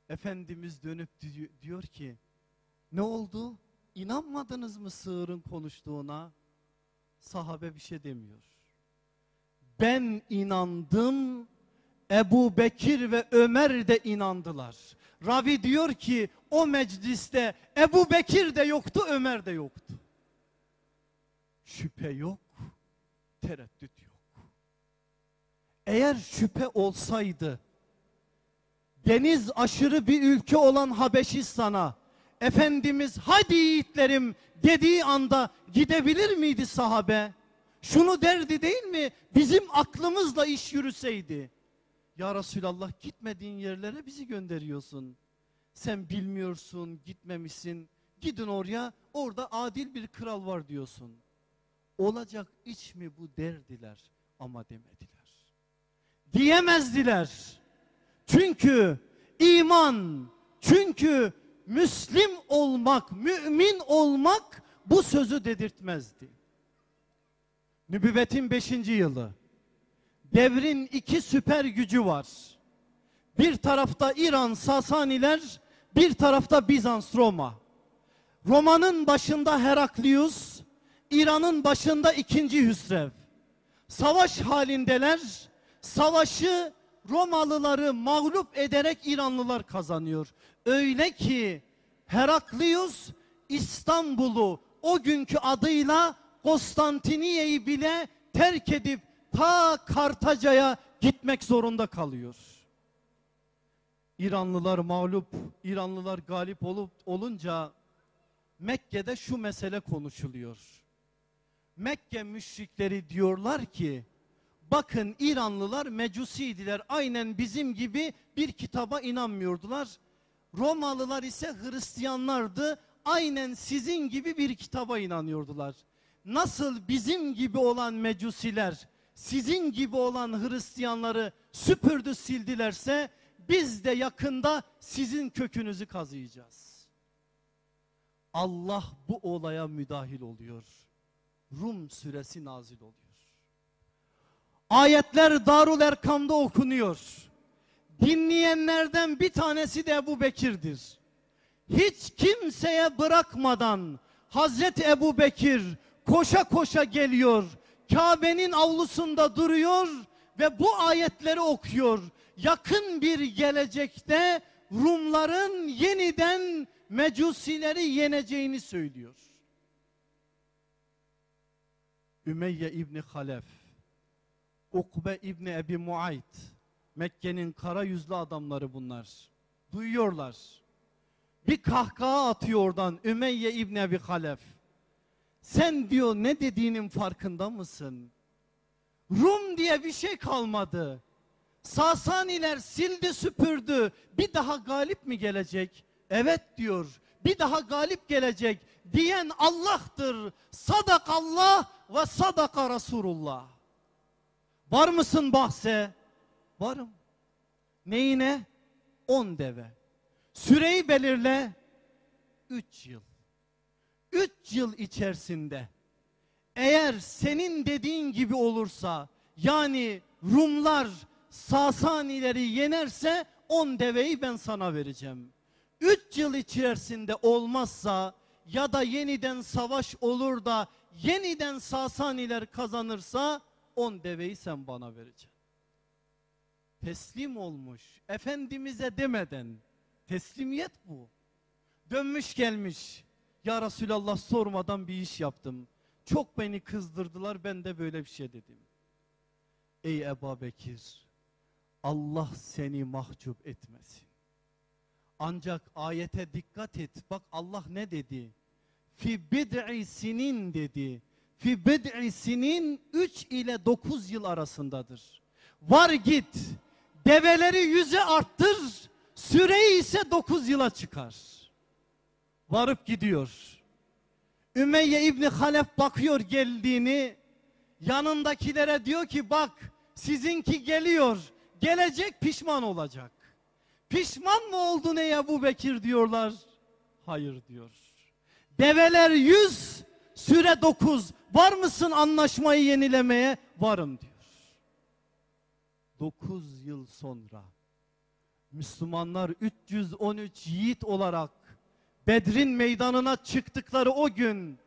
Efendimiz dönüp diyor ki ne oldu? İnanmadınız mı sığırın konuştuğuna? Sahabe bir şey demiyor. Ben inandım, Ebu Bekir ve Ömer de inandılar. Ravi diyor ki o mecliste Ebu Bekir de yoktu, Ömer de yoktu. Şüphe yok, tereddüt yok. Eğer şüphe olsaydı, deniz aşırı bir ülke olan Habeşistan'a, Efendimiz hadi yiğitlerim dediği anda gidebilir miydi sahabe? Şunu derdi değil mi? Bizim aklımızla iş yürüseydi. Ya Resulallah gitmediğin yerlere bizi gönderiyorsun. Sen bilmiyorsun, gitmemişsin. Gidin oraya, orada adil bir kral var diyorsun. Olacak iş mi bu derdiler ama demediler. Diyemezdiler. Çünkü iman, çünkü Müslim olmak, mümin olmak bu sözü dedirtmezdi. Nübüvvetin beşinci yılı. Devrin iki süper gücü var. Bir tarafta İran Sasaniler, bir tarafta Bizans Roma. Roma'nın başında Heraklius, İran'ın başında ikinci Hüsrev. Savaş halindeler. Savaşı Romalıları mağlup ederek İranlılar kazanıyor. Öyle ki Heraklius İstanbul'u o günkü adıyla Konstantiniye'yi bile terk edip ta Kartaca'ya gitmek zorunda kalıyor. İranlılar mağlup, İranlılar galip olup olunca Mekke'de şu mesele konuşuluyor. Mekke müşrikleri diyorlar ki bakın İranlılar mecusiydiler. Aynen bizim gibi bir kitaba inanmıyordular. Romalılar ise Hristiyanlardı. Aynen sizin gibi bir kitaba inanıyordular. Nasıl bizim gibi olan mecusiler sizin gibi olan Hristiyanları süpürdü sildilerse biz de yakında sizin kökünüzü kazıyacağız. Allah bu olaya müdahil oluyor. Rum suresi nazil oluyor. Ayetler Darul Erkam'da okunuyor. Dinleyenlerden bir tanesi de Ebu Bekir'dir. Hiç kimseye bırakmadan Hazreti Ebu Bekir koşa koşa geliyor. Kabe'nin avlusunda duruyor ve bu ayetleri okuyor. Yakın bir gelecekte Rumların yeniden mecusileri yeneceğini söylüyor. Ümeyye İbni Halef, Ukbe İbni Ebi Muayt, Mekke'nin kara yüzlü adamları bunlar. Duyuyorlar. Bir kahkaha atıyor oradan Ümeyye İbni Ebi Halef. Sen diyor ne dediğinin farkında mısın? Rum diye bir şey kalmadı. Sasaniler sildi süpürdü. Bir daha galip mi gelecek? Evet diyor. Bir daha galip gelecek diyen Allah'tır. Sadakallah ve sadaka Resulullah. Var mısın bahse? Varım. Neyine? On deve. Süreyi belirle. Üç yıl. Üç yıl içerisinde eğer senin dediğin gibi olursa yani Rumlar Sasanileri yenerse on deveyi ben sana vereceğim. Üç yıl içerisinde olmazsa ya da yeniden savaş olur da yeniden Sasaniler kazanırsa on deveyi sen bana vereceksin. Teslim olmuş Efendimiz'e demeden teslimiyet bu. Dönmüş gelmiş ya Resulallah sormadan bir iş yaptım. Çok beni kızdırdılar ben de böyle bir şey dedim. Ey Ebu Bekir Allah seni mahcup etmesin. Ancak ayete dikkat et. Bak Allah ne dedi? Fi bid'i sinin dedi. Fi bid'i sinin 3 ile 9 yıl arasındadır. Var git. Develeri yüze arttır. Süreyi ise 9 yıla çıkar. Varıp gidiyor. Ümeyye İbni Halef bakıyor geldiğini. Yanındakilere diyor ki bak sizinki geliyor. Gelecek pişman olacak. Pişman mı oldu ne Ebu Bekir diyorlar. Hayır diyor. Develer yüz, süre dokuz. Var mısın anlaşmayı yenilemeye? Varım diyor. Dokuz yıl sonra Müslümanlar 313 yiğit olarak Bedrin meydanına çıktıkları o gün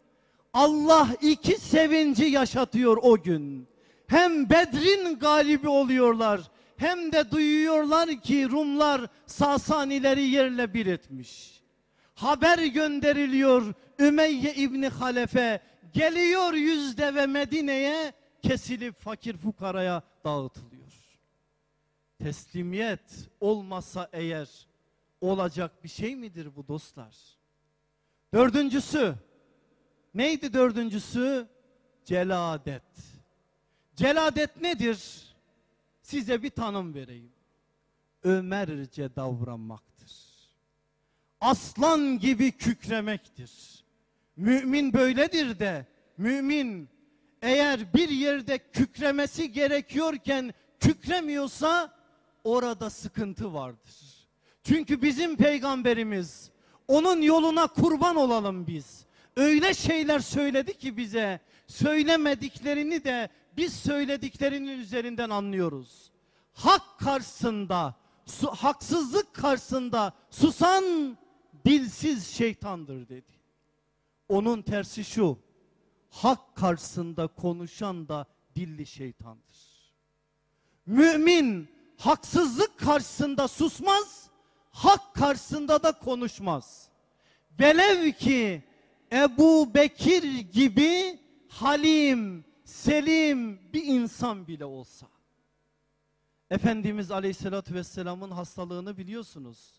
Allah iki sevinci yaşatıyor o gün. Hem Bedrin galibi oluyorlar hem de duyuyorlar ki Rumlar Sasanileri yerle bir etmiş. Haber gönderiliyor Ümeyye İbni Halef'e geliyor yüzde ve Medine'ye kesilip fakir fukaraya dağıtılıyor. Teslimiyet olmasa eğer olacak bir şey midir bu dostlar? Dördüncüsü neydi dördüncüsü? Celadet. Celadet nedir? Size bir tanım vereyim. Ömerce davranmaktır. Aslan gibi kükremektir. Mümin böyledir de mümin eğer bir yerde kükremesi gerekiyorken kükremiyorsa orada sıkıntı vardır. Çünkü bizim peygamberimiz onun yoluna kurban olalım biz. Öyle şeyler söyledi ki bize söylemediklerini de biz söylediklerinin üzerinden anlıyoruz. Hak karşısında, su, haksızlık karşısında susan dilsiz şeytandır dedi. Onun tersi şu. Hak karşısında konuşan da dilli şeytandır. Mümin haksızlık karşısında susmaz, hak karşısında da konuşmaz. Velev ki Ebu Bekir gibi halim, selim bir insan bile olsa. Efendimiz Aleyhisselatü Vesselam'ın hastalığını biliyorsunuz.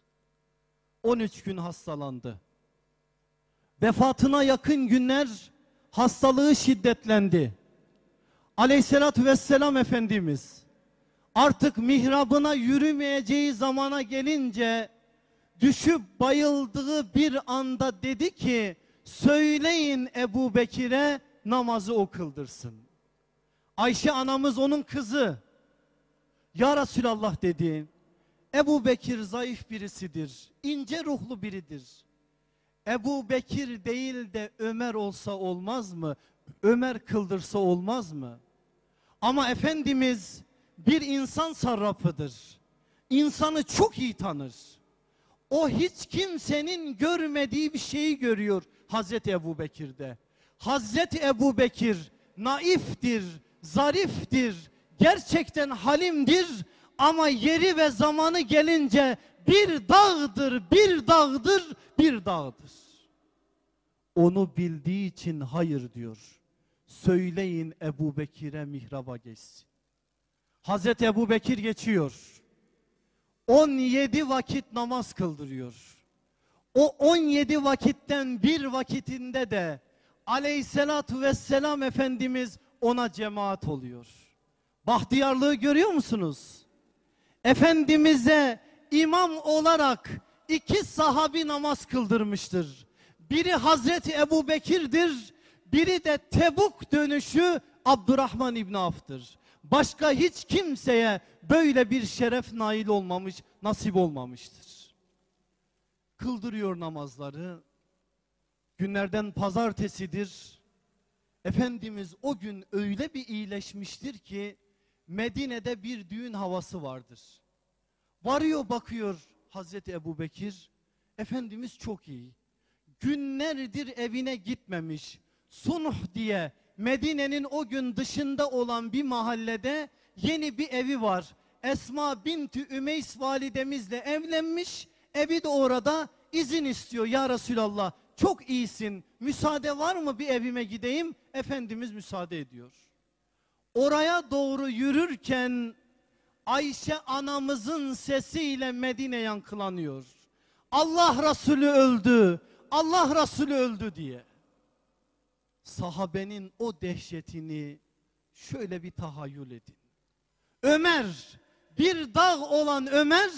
13 gün hastalandı. Vefatına yakın günler hastalığı şiddetlendi. Aleyhisselatü Vesselam Efendimiz artık mihrabına yürümeyeceği zamana gelince düşüp bayıldığı bir anda dedi ki söyleyin Ebu Bekir'e namazı o. Ayşe anamız onun kızı. Ya Resulallah dedi. Ebu Bekir zayıf birisidir. ince ruhlu biridir. Ebu Bekir değil de Ömer olsa olmaz mı? Ömer kıldırsa olmaz mı? Ama Efendimiz bir insan sarrafıdır. İnsanı çok iyi tanır. O hiç kimsenin görmediği bir şeyi görüyor Hazreti Ebu Bekir'de. Hazreti Ebu Bekir naiftir, zariftir, gerçekten halimdir ama yeri ve zamanı gelince bir dağdır, bir dağdır, bir dağdır. Onu bildiği için hayır diyor. Söyleyin Ebu Bekir'e mihraba geçsin. Hazreti Ebu Bekir geçiyor. 17 vakit namaz kıldırıyor. O 17 vakitten bir vakitinde de aleyhissalatu vesselam Efendimiz ona cemaat oluyor. Bahtiyarlığı görüyor musunuz? Efendimiz'e imam olarak iki sahabi namaz kıldırmıştır. Biri Hazreti Ebu Bekir'dir, biri de Tebuk dönüşü Abdurrahman İbni Avf'tır. Başka hiç kimseye böyle bir şeref nail olmamış, nasip olmamıştır. Kıldırıyor namazları. Günlerden pazartesidir. Efendimiz o gün öyle bir iyileşmiştir ki Medine'de bir düğün havası vardır. Varıyor bakıyor Hazreti Ebu Bekir. Efendimiz çok iyi. Günlerdir evine gitmemiş. Sunuh diye Medine'nin o gün dışında olan bir mahallede yeni bir evi var. Esma binti Ümeys validemizle evlenmiş. Evi de orada izin istiyor ya Resulallah. Çok iyisin. Müsaade var mı bir evime gideyim? Efendimiz müsaade ediyor. Oraya doğru yürürken Ayşe anamızın sesiyle Medine yankılanıyor. Allah Resulü öldü. Allah Resulü öldü diye. Sahabenin o dehşetini şöyle bir tahayyül edin. Ömer, bir dağ olan Ömer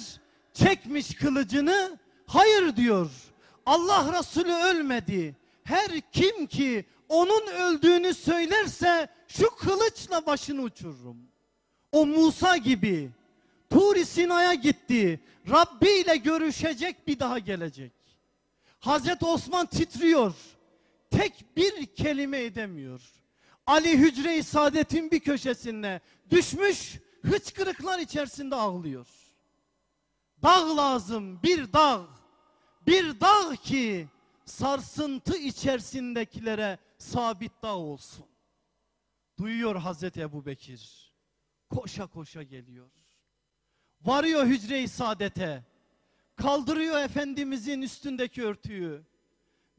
çekmiş kılıcını hayır diyor. Allah Resulü ölmedi. Her kim ki onun öldüğünü söylerse şu kılıçla başını uçururum. O Musa gibi Tur Sina'ya gitti. Rabbi ile görüşecek bir daha gelecek. Hazreti Osman titriyor. Tek bir kelime edemiyor. Ali Hücre-i Saadet'in bir köşesinde düşmüş hıçkırıklar içerisinde ağlıyor. Dağ lazım bir dağ. Bir dağ ki sarsıntı içerisindekilere sabit dağ olsun. Duyuyor Hazreti Ebu Bekir. Koşa koşa geliyor. Varıyor hücre-i saadete. Kaldırıyor Efendimizin üstündeki örtüyü.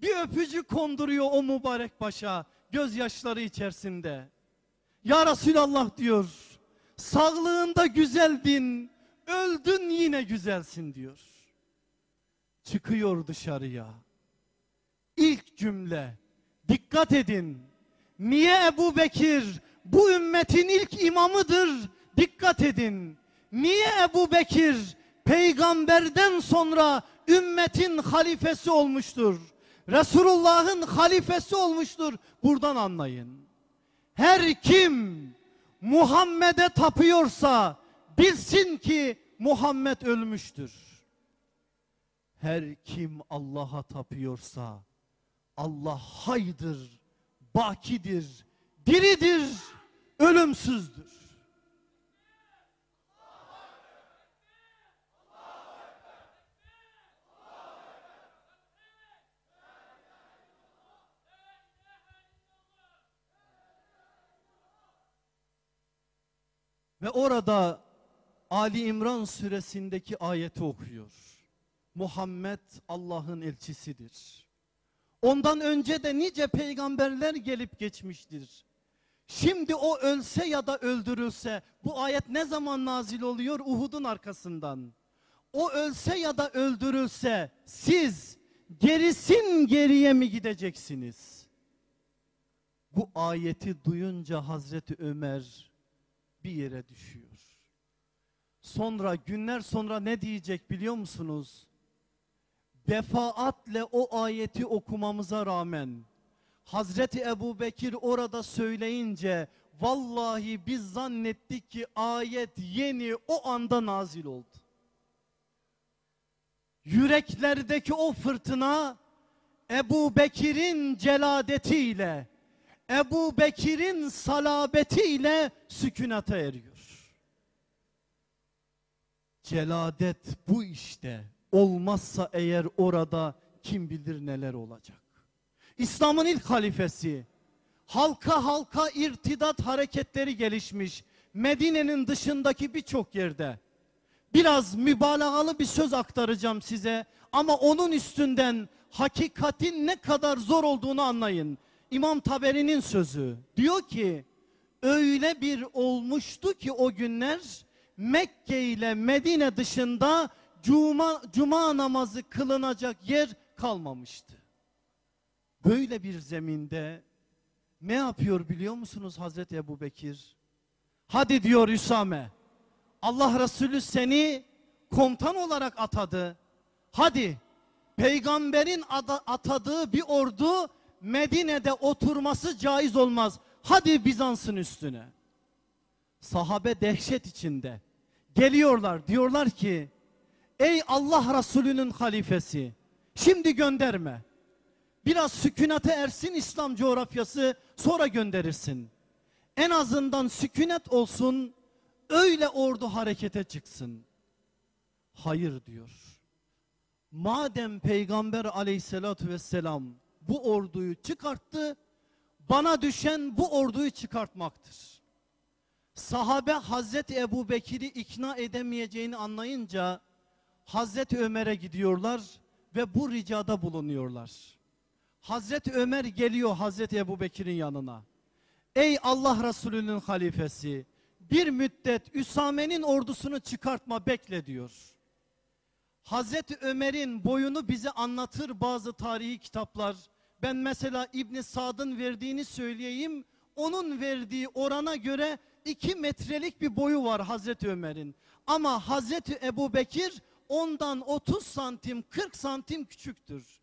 Bir öpücük konduruyor o mübarek başa gözyaşları içerisinde. Ya Resulallah diyor. Sağlığında güzeldin, öldün yine güzelsin diyor. Çıkıyor dışarıya. İlk cümle. Dikkat edin. Niye Ebu Bekir bu ümmetin ilk imamıdır? Dikkat edin. Niye Ebu Bekir peygamberden sonra ümmetin halifesi olmuştur? Resulullah'ın halifesi olmuştur. Buradan anlayın. Her kim Muhammed'e tapıyorsa bilsin ki Muhammed ölmüştür. Her kim Allah'a tapıyorsa Allah haydır, bakidir, diridir, ölümsüzdür. Ve orada Ali İmran suresindeki ayeti okuyor. Muhammed Allah'ın elçisidir. Ondan önce de nice peygamberler gelip geçmiştir. Şimdi o ölse ya da öldürülse bu ayet ne zaman nazil oluyor? Uhud'un arkasından. O ölse ya da öldürülse siz gerisin geriye mi gideceksiniz? Bu ayeti duyunca Hazreti Ömer bir yere düşüyor. Sonra günler sonra ne diyecek biliyor musunuz? Defaatle o ayeti okumamıza rağmen Hazreti Ebu Bekir orada söyleyince vallahi biz zannettik ki ayet yeni o anda nazil oldu. Yüreklerdeki o fırtına Ebu Bekir'in celadetiyle Ebu Bekir'in salabetiyle sükunata eriyor. Celadet bu işte. Olmazsa eğer orada kim bilir neler olacak. İslam'ın ilk halifesi. Halka halka irtidat hareketleri gelişmiş. Medine'nin dışındaki birçok yerde. Biraz mübalağalı bir söz aktaracağım size. Ama onun üstünden hakikatin ne kadar zor olduğunu anlayın. İmam Taberi'nin sözü. Diyor ki öyle bir olmuştu ki o günler Mekke ile Medine dışında cuma, cuma namazı kılınacak yer kalmamıştı. Böyle bir zeminde ne yapıyor biliyor musunuz Hazreti Ebu Bekir? Hadi diyor Üsame. Allah Resulü seni komutan olarak atadı. Hadi peygamberin atadığı bir ordu Medine'de oturması caiz olmaz. Hadi Bizans'ın üstüne. Sahabe dehşet içinde. Geliyorlar diyorlar ki ey Allah Resulü'nün halifesi şimdi gönderme. Biraz sükunete ersin İslam coğrafyası sonra gönderirsin. En azından sükunet olsun öyle ordu harekete çıksın. Hayır diyor. Madem Peygamber aleyhissalatü vesselam bu orduyu çıkarttı, bana düşen bu orduyu çıkartmaktır. Sahabe Hazreti Ebu Bekir'i ikna edemeyeceğini anlayınca Hazreti Ömer'e gidiyorlar ve bu ricada bulunuyorlar. Hazreti Ömer geliyor Hazreti Ebu Bekir'in yanına. Ey Allah Resulü'nün halifesi bir müddet Üsame'nin ordusunu çıkartma bekle diyor. Hazreti Ömer'in boyunu bize anlatır bazı tarihi kitaplar. Ben mesela İbn Sad'ın verdiğini söyleyeyim. Onun verdiği orana göre 2 metrelik bir boyu var Hazreti Ömer'in. Ama Hazreti Ebu Bekir ondan 30 santim 40 santim küçüktür.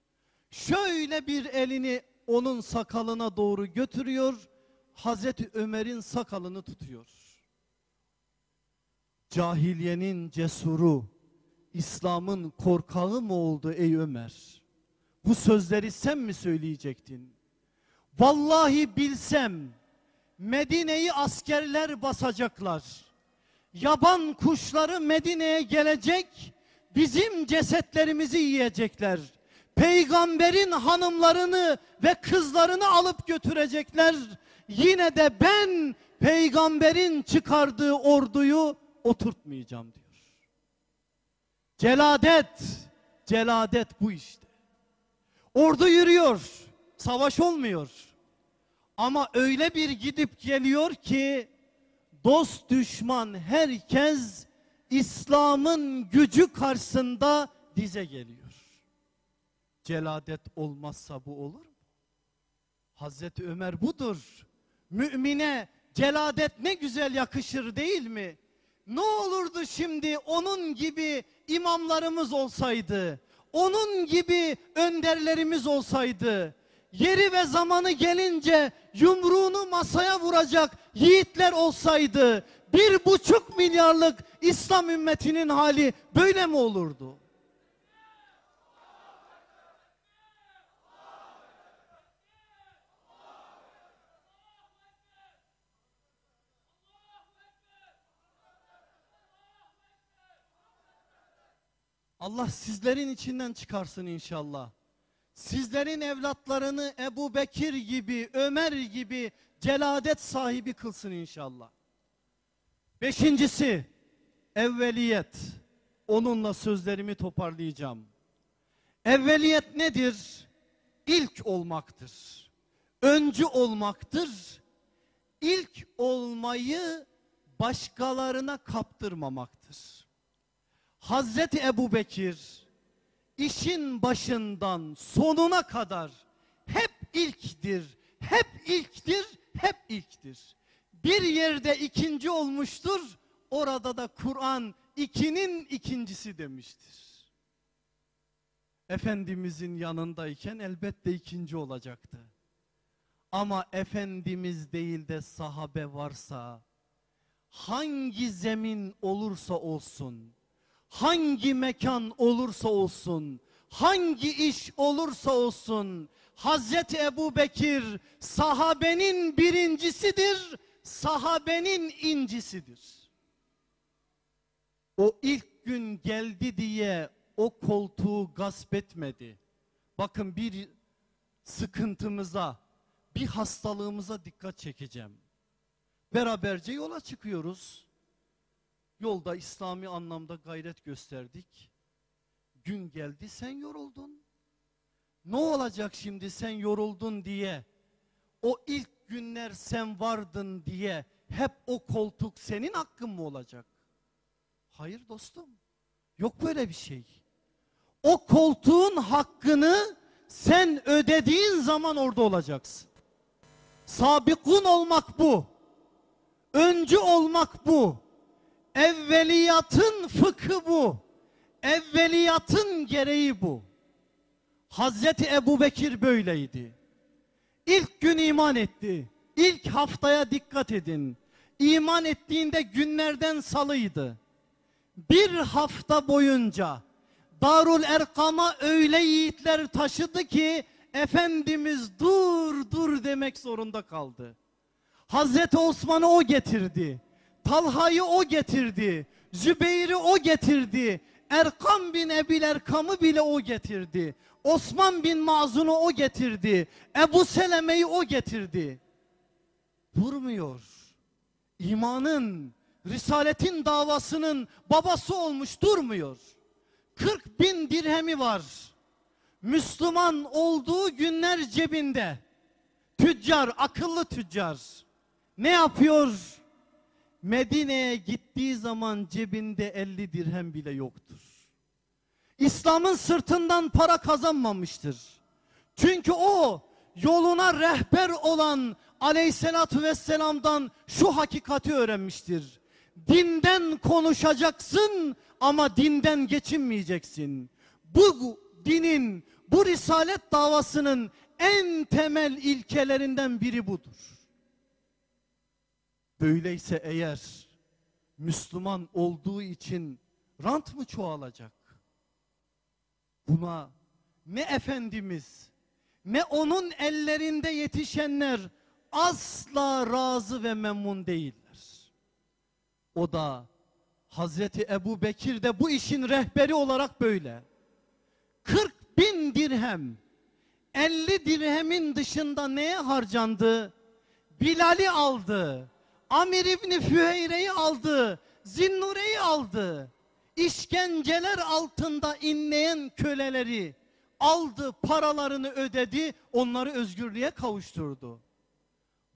Şöyle bir elini onun sakalına doğru götürüyor. Hazreti Ömer'in sakalını tutuyor. Cahiliyenin cesuru, İslam'ın korkağı mı oldu ey Ömer? Bu sözleri sen mi söyleyecektin? Vallahi bilsem Medine'yi askerler basacaklar. Yaban kuşları Medine'ye gelecek, bizim cesetlerimizi yiyecekler. Peygamberin hanımlarını ve kızlarını alıp götürecekler. Yine de ben peygamberin çıkardığı orduyu oturtmayacağım diyor. Celadet, celadet bu işte. Ordu yürüyor, savaş olmuyor. Ama öyle bir gidip geliyor ki dost düşman herkes İslam'ın gücü karşısında dize geliyor. Celadet olmazsa bu olur mu? Hazreti Ömer budur. Mümine celadet ne güzel yakışır değil mi? Ne olurdu şimdi onun gibi imamlarımız olsaydı, onun gibi önderlerimiz olsaydı, yeri ve zamanı gelince yumruğunu masaya vuracak yiğitler olsaydı, bir buçuk milyarlık İslam ümmetinin hali böyle mi olurdu? Allah sizlerin içinden çıkarsın inşallah. Sizlerin evlatlarını Ebu Bekir gibi, Ömer gibi celadet sahibi kılsın inşallah. Beşincisi, evveliyet. Onunla sözlerimi toparlayacağım. Evveliyet nedir? İlk olmaktır. Öncü olmaktır. İlk olmayı başkalarına kaptırmamaktır. Hazreti Ebu Bekir işin başından sonuna kadar hep ilktir, hep ilktir, hep ilktir. Bir yerde ikinci olmuştur, orada da Kur'an ikinin ikincisi demiştir. Efendimizin yanındayken elbette ikinci olacaktı. Ama Efendimiz değil de sahabe varsa, hangi zemin olursa olsun, hangi mekan olursa olsun, hangi iş olursa olsun, Hazreti Ebu Bekir sahabenin birincisidir, sahabenin incisidir. O ilk gün geldi diye o koltuğu gasp etmedi. Bakın bir sıkıntımıza, bir hastalığımıza dikkat çekeceğim. Beraberce yola çıkıyoruz. Yolda İslami anlamda gayret gösterdik. Gün geldi sen yoruldun. Ne olacak şimdi sen yoruldun diye o ilk günler sen vardın diye hep o koltuk senin hakkın mı olacak? Hayır dostum. Yok böyle bir şey. O koltuğun hakkını sen ödediğin zaman orada olacaksın. Sabikun olmak bu. Öncü olmak bu. Evveliyatın fıkı bu. Evveliyatın gereği bu. Hazreti Ebu Bekir böyleydi. İlk gün iman etti. İlk haftaya dikkat edin. İman ettiğinde günlerden salıydı. Bir hafta boyunca Darul Erkam'a öyle yiğitler taşıdı ki Efendimiz dur dur demek zorunda kaldı. Hazreti Osman'ı o getirdi. Talha'yı o getirdi. Zübeyir'i o getirdi. Erkam bin Ebil Erkam'ı bile o getirdi. Osman bin Mazun'u o getirdi. Ebu Seleme'yi o getirdi. Durmuyor. İmanın, Risaletin davasının babası olmuş durmuyor. 40 bin dirhemi var. Müslüman olduğu günler cebinde. Tüccar, akıllı tüccar. Ne yapıyor? Medine'ye gittiği zaman cebinde 50 dirhem bile yoktur. İslam'ın sırtından para kazanmamıştır. Çünkü o yoluna rehber olan aleyhissalatü vesselam'dan şu hakikati öğrenmiştir. Dinden konuşacaksın ama dinden geçinmeyeceksin. Bu dinin, bu risalet davasının en temel ilkelerinden biri budur. Böyleyse eğer Müslüman olduğu için rant mı çoğalacak? Buna ne Efendimiz ne onun ellerinde yetişenler asla razı ve memnun değiller. O da Hazreti Ebu Bekir de bu işin rehberi olarak böyle. 40 bin dirhem 50 dirhemin dışında neye harcandı? Bilal'i aldı. Amir İbni Füheyre'yi aldı. Zinnure'yi aldı. İşkenceler altında inleyen köleleri aldı, paralarını ödedi, onları özgürlüğe kavuşturdu.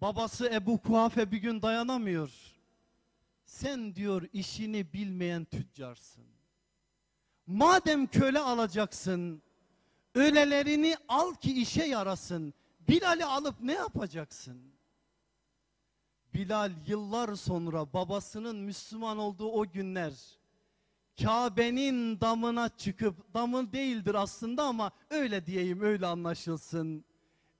Babası Ebu Kuhafe bir gün dayanamıyor. Sen diyor işini bilmeyen tüccarsın. Madem köle alacaksın, ölelerini al ki işe yarasın. Bilal'i alıp ne yapacaksın? Bilal yıllar sonra babasının Müslüman olduğu o günler Kabe'nin damına çıkıp damın değildir aslında ama öyle diyeyim öyle anlaşılsın.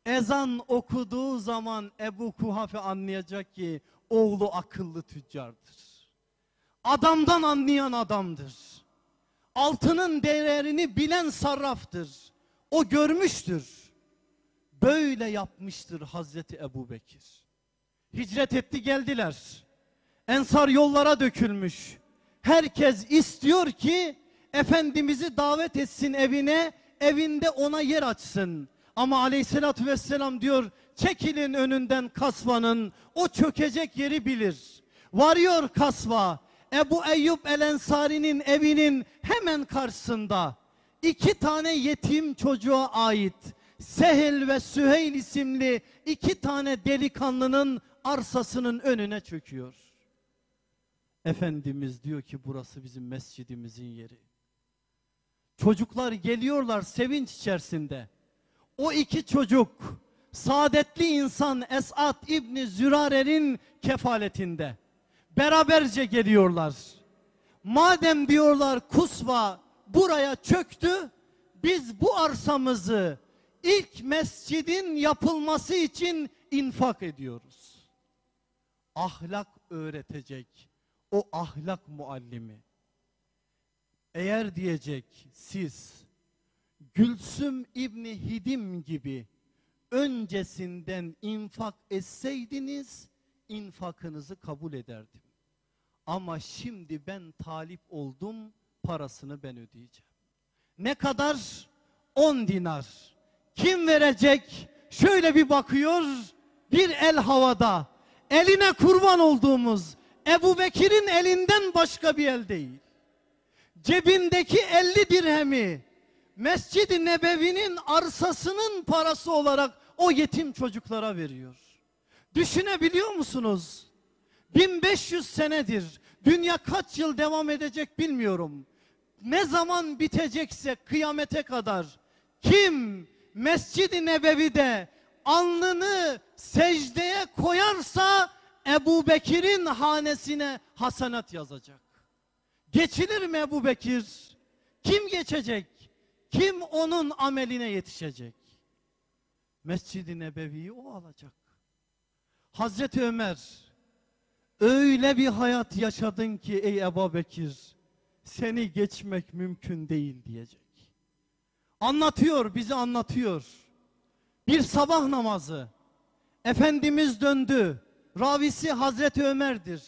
Ezan okuduğu zaman Ebu Kuhafe anlayacak ki oğlu akıllı tüccardır. Adamdan anlayan adamdır. Altının değerini bilen sarraftır. O görmüştür. Böyle yapmıştır Hazreti Ebu Bekir. Hicret etti geldiler. Ensar yollara dökülmüş. Herkes istiyor ki Efendimiz'i davet etsin evine, evinde ona yer açsın. Ama aleyhissalatü vesselam diyor çekilin önünden kasvanın o çökecek yeri bilir. Varıyor kasva Ebu Eyyub El Ensari'nin evinin hemen karşısında iki tane yetim çocuğa ait Sehil ve Süheyl isimli iki tane delikanlının arsasının önüne çöküyor. Efendimiz diyor ki burası bizim mescidimizin yeri. Çocuklar geliyorlar sevinç içerisinde. O iki çocuk saadetli insan Esat İbni Zürare'nin kefaletinde. Beraberce geliyorlar. Madem diyorlar Kusva buraya çöktü, biz bu arsamızı ilk mescidin yapılması için infak ediyoruz. Ahlak öğretecek o ahlak muallimi. Eğer diyecek siz Gülsüm İbni Hidim gibi öncesinden infak etseydiniz infakınızı kabul ederdim. Ama şimdi ben talip oldum parasını ben ödeyeceğim. Ne kadar? 10 dinar. Kim verecek? Şöyle bir bakıyor bir el havada. Eline kurban olduğumuz Ebu Bekir'in elinden başka bir el değil. Cebindeki 50 dirhemi Mescid-i Nebevi'nin arsasının parası olarak o yetim çocuklara veriyor. Düşünebiliyor musunuz? 1500 senedir dünya kaç yıl devam edecek bilmiyorum. Ne zaman bitecekse kıyamete kadar kim Mescid-i Nebevi'de alnını secdeye koyarsa Ebu Bekir'in hanesine hasanat yazacak. Geçilir mi Ebu Bekir? Kim geçecek? Kim onun ameline yetişecek? Mescid-i Nebevi'yi o alacak. Hazreti Ömer öyle bir hayat yaşadın ki ey Ebu Bekir seni geçmek mümkün değil diyecek. Anlatıyor, bizi anlatıyor. Bir sabah namazı. Efendimiz döndü. Ravisi Hazreti Ömer'dir.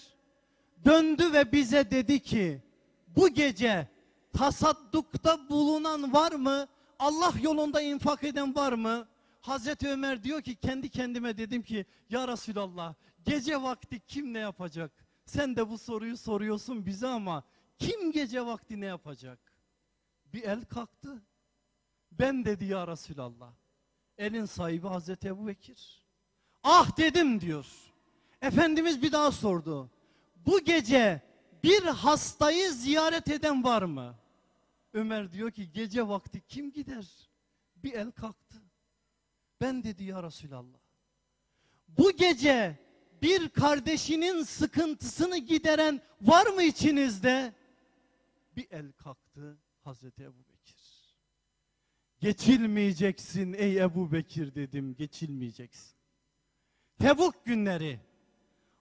Döndü ve bize dedi ki bu gece tasaddukta bulunan var mı? Allah yolunda infak eden var mı? Hazreti Ömer diyor ki kendi kendime dedim ki ya Resulallah gece vakti kim ne yapacak? Sen de bu soruyu soruyorsun bize ama kim gece vakti ne yapacak? Bir el kalktı. Ben dedi ya Resulallah. Elin sahibi Hazreti Ebu Bekir. Ah dedim diyor. Efendimiz bir daha sordu. Bu gece bir hastayı ziyaret eden var mı? Ömer diyor ki gece vakti kim gider? Bir el kalktı. Ben dedi ya Resulallah. Bu gece bir kardeşinin sıkıntısını gideren var mı içinizde? Bir el kalktı Hazreti Ebu Bekir. Geçilmeyeceksin ey Ebu Bekir dedim geçilmeyeceksin. Tebuk günleri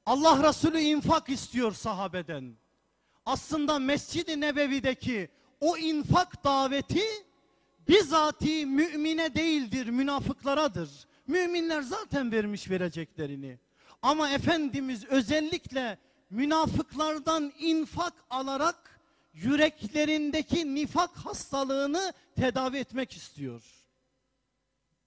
Allah Resulü infak istiyor sahabeden. Aslında Mescid-i Nebevi'deki o infak daveti bizatihi mümine değildir, münafıklaradır. Müminler zaten vermiş vereceklerini. Ama Efendimiz özellikle münafıklardan infak alarak yüreklerindeki nifak hastalığını tedavi etmek istiyor.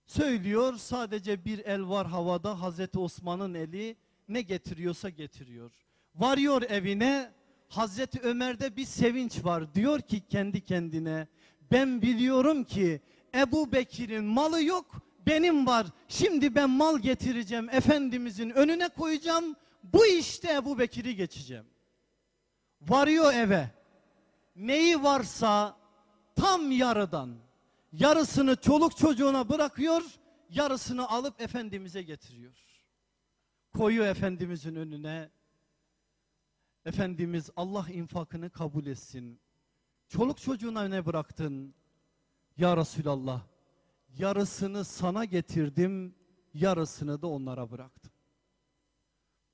Söylüyor sadece bir el var havada Hazreti Osman'ın eli ne getiriyorsa getiriyor. Varıyor evine Hazreti Ömer'de bir sevinç var. Diyor ki kendi kendine ben biliyorum ki Ebu Bekir'in malı yok benim var. Şimdi ben mal getireceğim Efendimizin önüne koyacağım. Bu işte Ebu Bekir'i geçeceğim. Varıyor eve. Neyi varsa tam yarıdan yarısını çoluk çocuğuna bırakıyor yarısını alıp Efendimiz'e getiriyor. Koyuyor Efendimizin önüne. Efendimiz Allah infakını kabul etsin. Çoluk çocuğuna ne bıraktın? Ya Resulallah yarısını sana getirdim, yarısını da onlara bıraktım.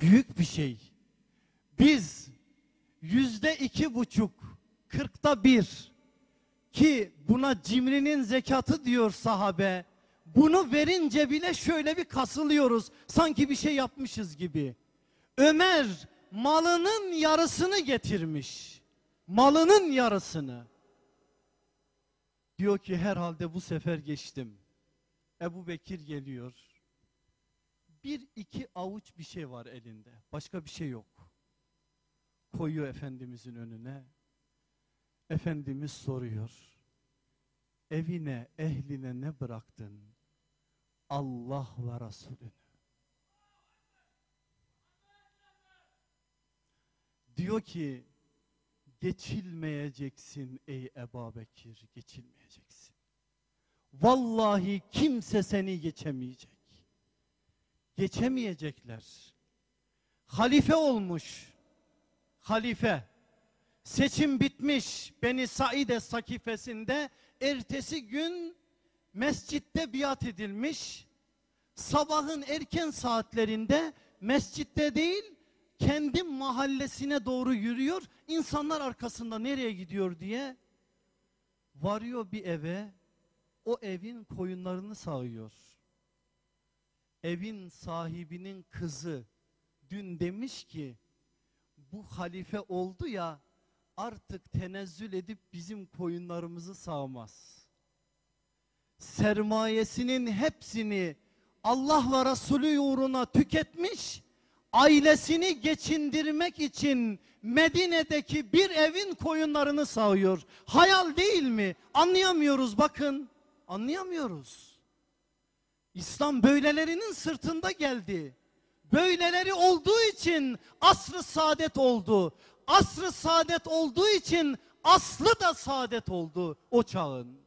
Büyük bir şey. Biz yüzde iki buçuk, kırkta bir ki buna cimrinin zekatı diyor sahabe. Bunu verince bile şöyle bir kasılıyoruz. Sanki bir şey yapmışız gibi. Ömer malının yarısını getirmiş. Malının yarısını. Diyor ki herhalde bu sefer geçtim. Ebu Bekir geliyor. Bir iki avuç bir şey var elinde. Başka bir şey yok. Koyuyor Efendimizin önüne. Efendimiz soruyor. Evine, ehline ne bıraktın? Allah ve Resulünü. Diyor ki geçilmeyeceksin ey Ebu Bekir, geçilmeyeceksin. Vallahi kimse seni geçemeyecek. Geçemeyecekler. Halife olmuş. Halife. Seçim bitmiş Beni Saide sakifesinde ertesi gün mescitte biat edilmiş. Sabahın erken saatlerinde mescitte değil kendi mahallesine doğru yürüyor. İnsanlar arkasında nereye gidiyor diye varıyor bir eve. O evin koyunlarını sağıyor. Evin sahibinin kızı dün demiş ki bu halife oldu ya artık tenezzül edip bizim koyunlarımızı sağmaz. Sermayesinin hepsini Allah ve Resulü uğruna tüketmiş ailesini geçindirmek için Medine'deki bir evin koyunlarını sağıyor. Hayal değil mi? Anlayamıyoruz bakın. Anlayamıyoruz. İslam böylelerinin sırtında geldi. Böyleleri olduğu için asrı saadet oldu. Asrı saadet olduğu için aslı da saadet oldu o çağın.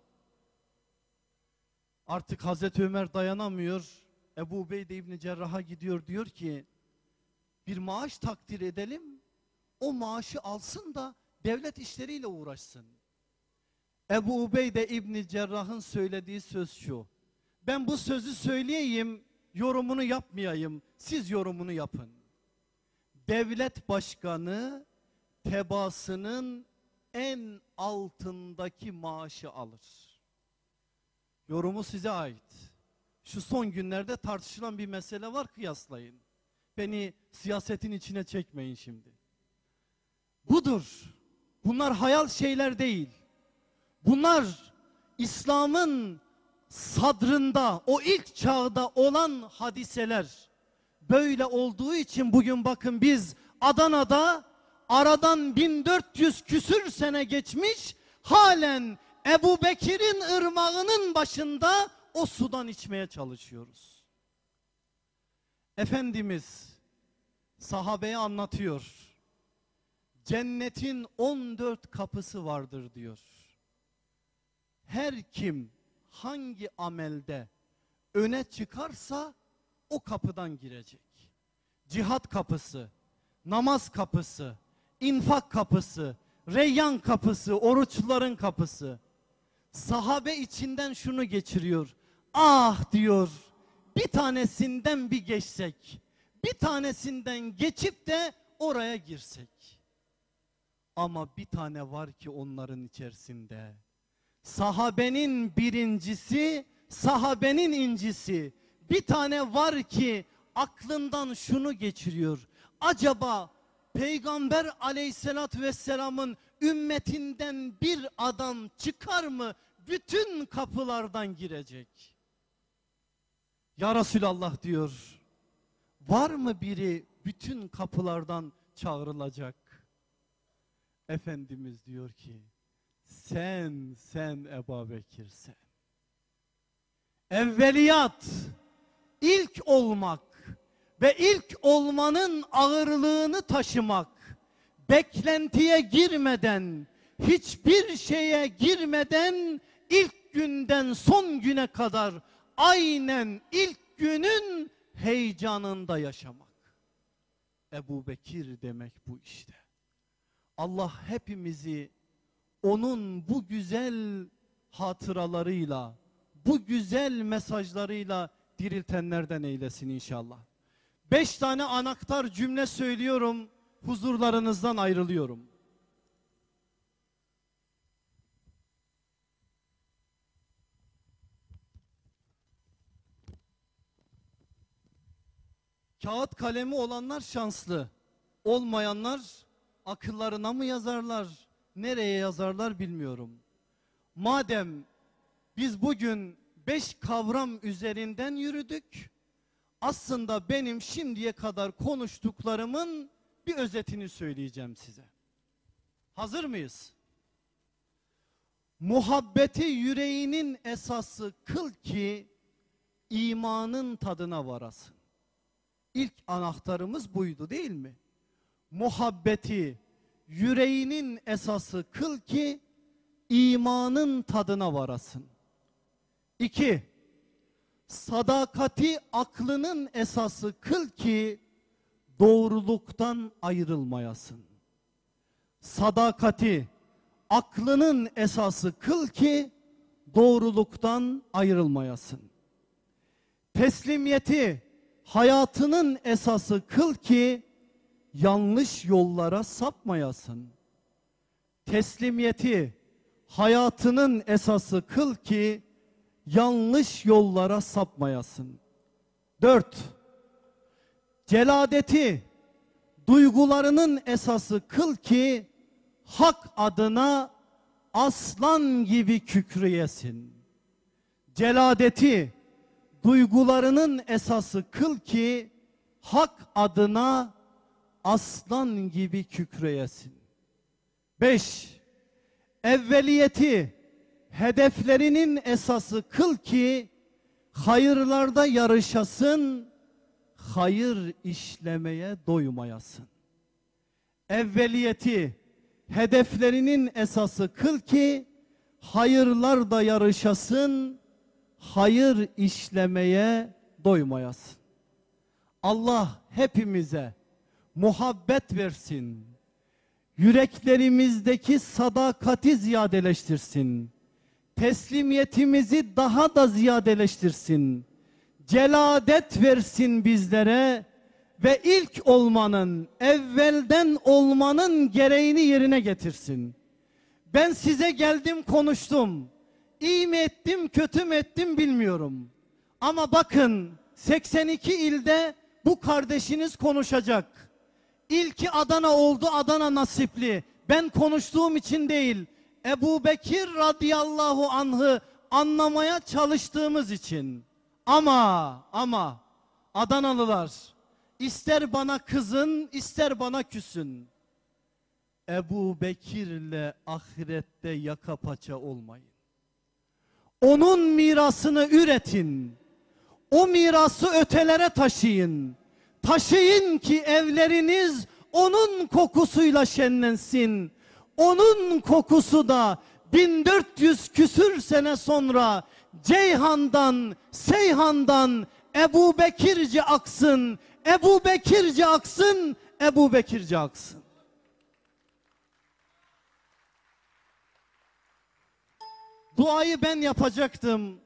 Artık Hazreti Ömer dayanamıyor. Ebu Ubeyde İbni Cerrah'a gidiyor diyor ki bir maaş takdir edelim. O maaşı alsın da devlet işleriyle uğraşsın. Ebu Ubeyde İbni Cerrah'ın söylediği söz şu. Ben bu sözü söyleyeyim, yorumunu yapmayayım. Siz yorumunu yapın. Devlet başkanı tebaasının en altındaki maaşı alır. Yorumu size ait. Şu son günlerde tartışılan bir mesele var kıyaslayın. Beni siyasetin içine çekmeyin şimdi. Budur. Bunlar hayal şeyler değil. Bunlar İslam'ın sadrında o ilk çağda olan hadiseler. Böyle olduğu için bugün bakın biz Adana'da aradan 1400 küsür sene geçmiş halen Ebu Bekir'in ırmağının başında o sudan içmeye çalışıyoruz. Efendimiz sahabeye anlatıyor. Cennetin 14 kapısı vardır diyor. Her kim hangi amelde öne çıkarsa o kapıdan girecek. Cihat kapısı, namaz kapısı, infak kapısı, reyyan kapısı, oruçların kapısı. Sahabe içinden şunu geçiriyor. Ah diyor bir tanesinden bir geçsek, bir tanesinden geçip de oraya girsek. Ama bir tane var ki onların içerisinde. Sahabenin birincisi, sahabenin incisi. Bir tane var ki aklından şunu geçiriyor. Acaba Peygamber aleyhissalatü vesselamın ümmetinden bir adam çıkar mı? Bütün kapılardan girecek. Ya Resulallah diyor. Var mı biri bütün kapılardan çağrılacak? Efendimiz diyor ki sen sen Ebu Bekir sen. Evveliyat ilk olmak ve ilk olmanın ağırlığını taşımak beklentiye girmeden hiçbir şeye girmeden ilk günden son güne kadar aynen ilk günün heyecanında yaşamak. Ebu Bekir demek bu işte. Allah hepimizi onun bu güzel hatıralarıyla, bu güzel mesajlarıyla diriltenlerden eylesin inşallah. Beş tane anahtar cümle söylüyorum, huzurlarınızdan ayrılıyorum. Kağıt kalemi olanlar şanslı. Olmayanlar akıllarına mı yazarlar, nereye yazarlar bilmiyorum. Madem biz bugün beş kavram üzerinden yürüdük, aslında benim şimdiye kadar konuştuklarımın bir özetini söyleyeceğim size. Hazır mıyız? Muhabbeti yüreğinin esası kıl ki imanın tadına varasın. İlk anahtarımız buydu değil mi? Muhabbeti yüreğinin esası kıl ki imanın tadına varasın. İki, sadakati aklının esası kıl ki doğruluktan ayrılmayasın. Sadakati aklının esası kıl ki doğruluktan ayrılmayasın. Teslimiyeti hayatının esası kıl ki yanlış yollara sapmayasın. Teslimiyeti hayatının esası kıl ki yanlış yollara sapmayasın. Dört, celadeti duygularının esası kıl ki hak adına aslan gibi kükreyesin. Celadeti duygularının esası kıl ki hak adına aslan gibi kükreyesin. Beş, evveliyeti hedeflerinin esası kıl ki hayırlarda yarışasın, hayır işlemeye doymayasın. Evveliyeti, hedeflerinin esası kıl ki hayırlar da yarışasın, hayır işlemeye doymayasın. Allah hepimize muhabbet versin. Yüreklerimizdeki sadakati ziyadeleştirsin. Teslimiyetimizi daha da ziyadeleştirsin. Celadet versin bizlere ve ilk olmanın, evvelden olmanın gereğini yerine getirsin. Ben size geldim konuştum. İyi mi ettim, kötü mü ettim bilmiyorum. Ama bakın 82 ilde bu kardeşiniz konuşacak. İlki Adana oldu, Adana nasipli. Ben konuştuğum için değil, Ebu Bekir radıyallahu anh'ı anlamaya çalıştığımız için. Ama, ama Adanalılar ister bana kızın, ister bana küsün. Ebu Bekir'le ahirette yaka paça olmayın. Onun mirasını üretin. O mirası ötelere taşıyın. Taşıyın ki evleriniz onun kokusuyla şenlensin. Onun kokusu da 1400 küsür sene sonra Ceyhan'dan, Seyhan'dan Ebu Bekirce aksın. Ebu Bekirce aksın, Ebu Bekirce aksın. Duayı ben yapacaktım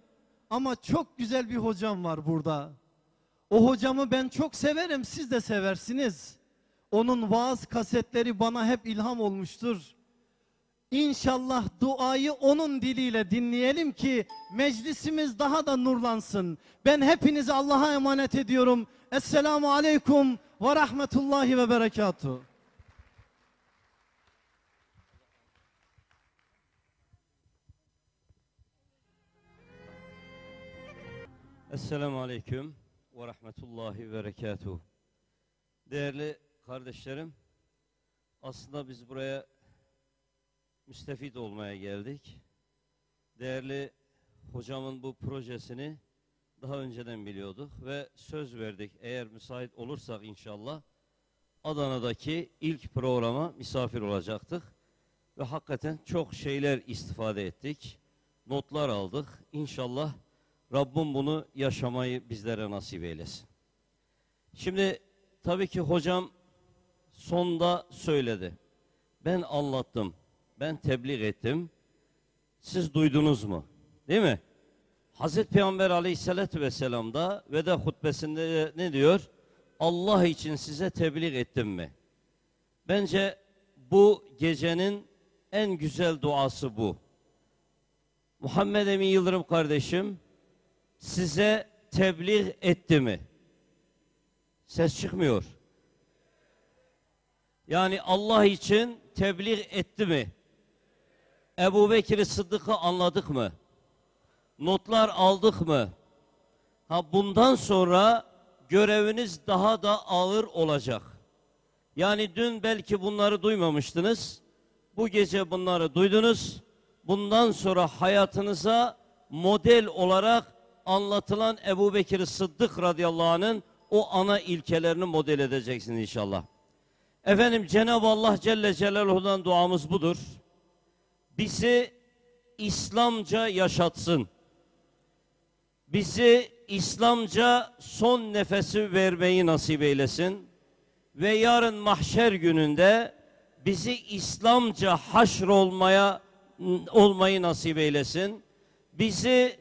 ama çok güzel bir hocam var burada. O hocamı ben çok severim, siz de seversiniz. Onun vaaz kasetleri bana hep ilham olmuştur. İnşallah duayı onun diliyle dinleyelim ki meclisimiz daha da nurlansın. Ben hepinizi Allah'a emanet ediyorum. Esselamu aleyküm ve rahmetullahi ve berekatuhu. Esselamu Aleyküm ve Rahmetullahi ve Berekatuhu. Değerli kardeşlerim, aslında biz buraya müstefit olmaya geldik. Değerli hocamın bu projesini daha önceden biliyorduk ve söz verdik. Eğer müsait olursak inşallah Adana'daki ilk programa misafir olacaktık. Ve hakikaten çok şeyler istifade ettik. Notlar aldık. İnşallah Rabbim bunu yaşamayı bizlere nasip eylesin. Şimdi tabii ki hocam sonda söyledi. Ben anlattım. Ben tebliğ ettim. Siz duydunuz mu? Değil mi? Hazreti Peygamber aleyhissalatü vesselam da veda hutbesinde ne diyor? Allah için size tebliğ ettim mi? Bence bu gecenin en güzel duası bu. Muhammed Emin Yıldırım kardeşim size tebliğ etti mi? Ses çıkmıyor. Yani Allah için tebliğ etti mi? Ebu Bekir Sıddık'ı anladık mı? Notlar aldık mı? Ha bundan sonra göreviniz daha da ağır olacak. Yani dün belki bunları duymamıştınız. Bu gece bunları duydunuz. Bundan sonra hayatınıza model olarak anlatılan Ebu Bekir Sıddık radıyallahu anh'ın o ana ilkelerini model edeceksiniz inşallah. Efendim Cenab-ı Allah Celle Celaluhu'dan duamız budur. Bizi İslamca yaşatsın. Bizi İslamca son nefesi vermeyi nasip eylesin. Ve yarın mahşer gününde bizi İslamca haşr olmaya olmayı nasip eylesin. Bizi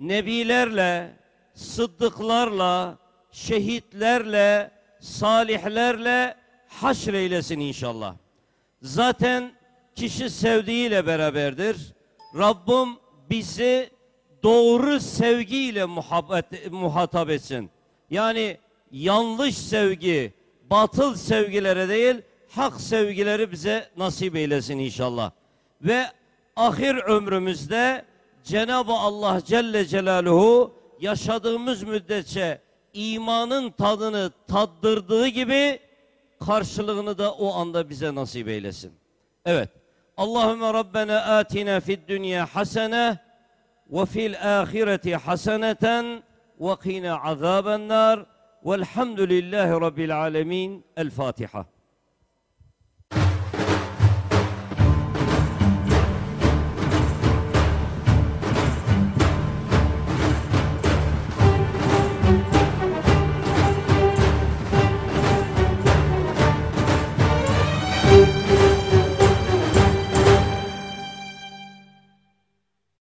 nebilerle, sıddıklarla, şehitlerle, salihlerle haşr eylesin inşallah. Zaten kişi sevdiğiyle beraberdir. Rabbim bizi doğru sevgiyle muhabbet, muhatap etsin. Yani yanlış sevgi, batıl sevgilere değil, hak sevgileri bize nasip eylesin inşallah. Ve ahir ömrümüzde Cenab-ı Allah Celle Celaluhu yaşadığımız müddetçe imanın tadını tattırdığı gibi karşılığını da o anda bize nasip eylesin. Evet. اللهم ربنا آتنا في الدنيا حسنة وفي الآخرة حسنة وقنا عذاب النار والحمد لله رب العالمين الفاتحة.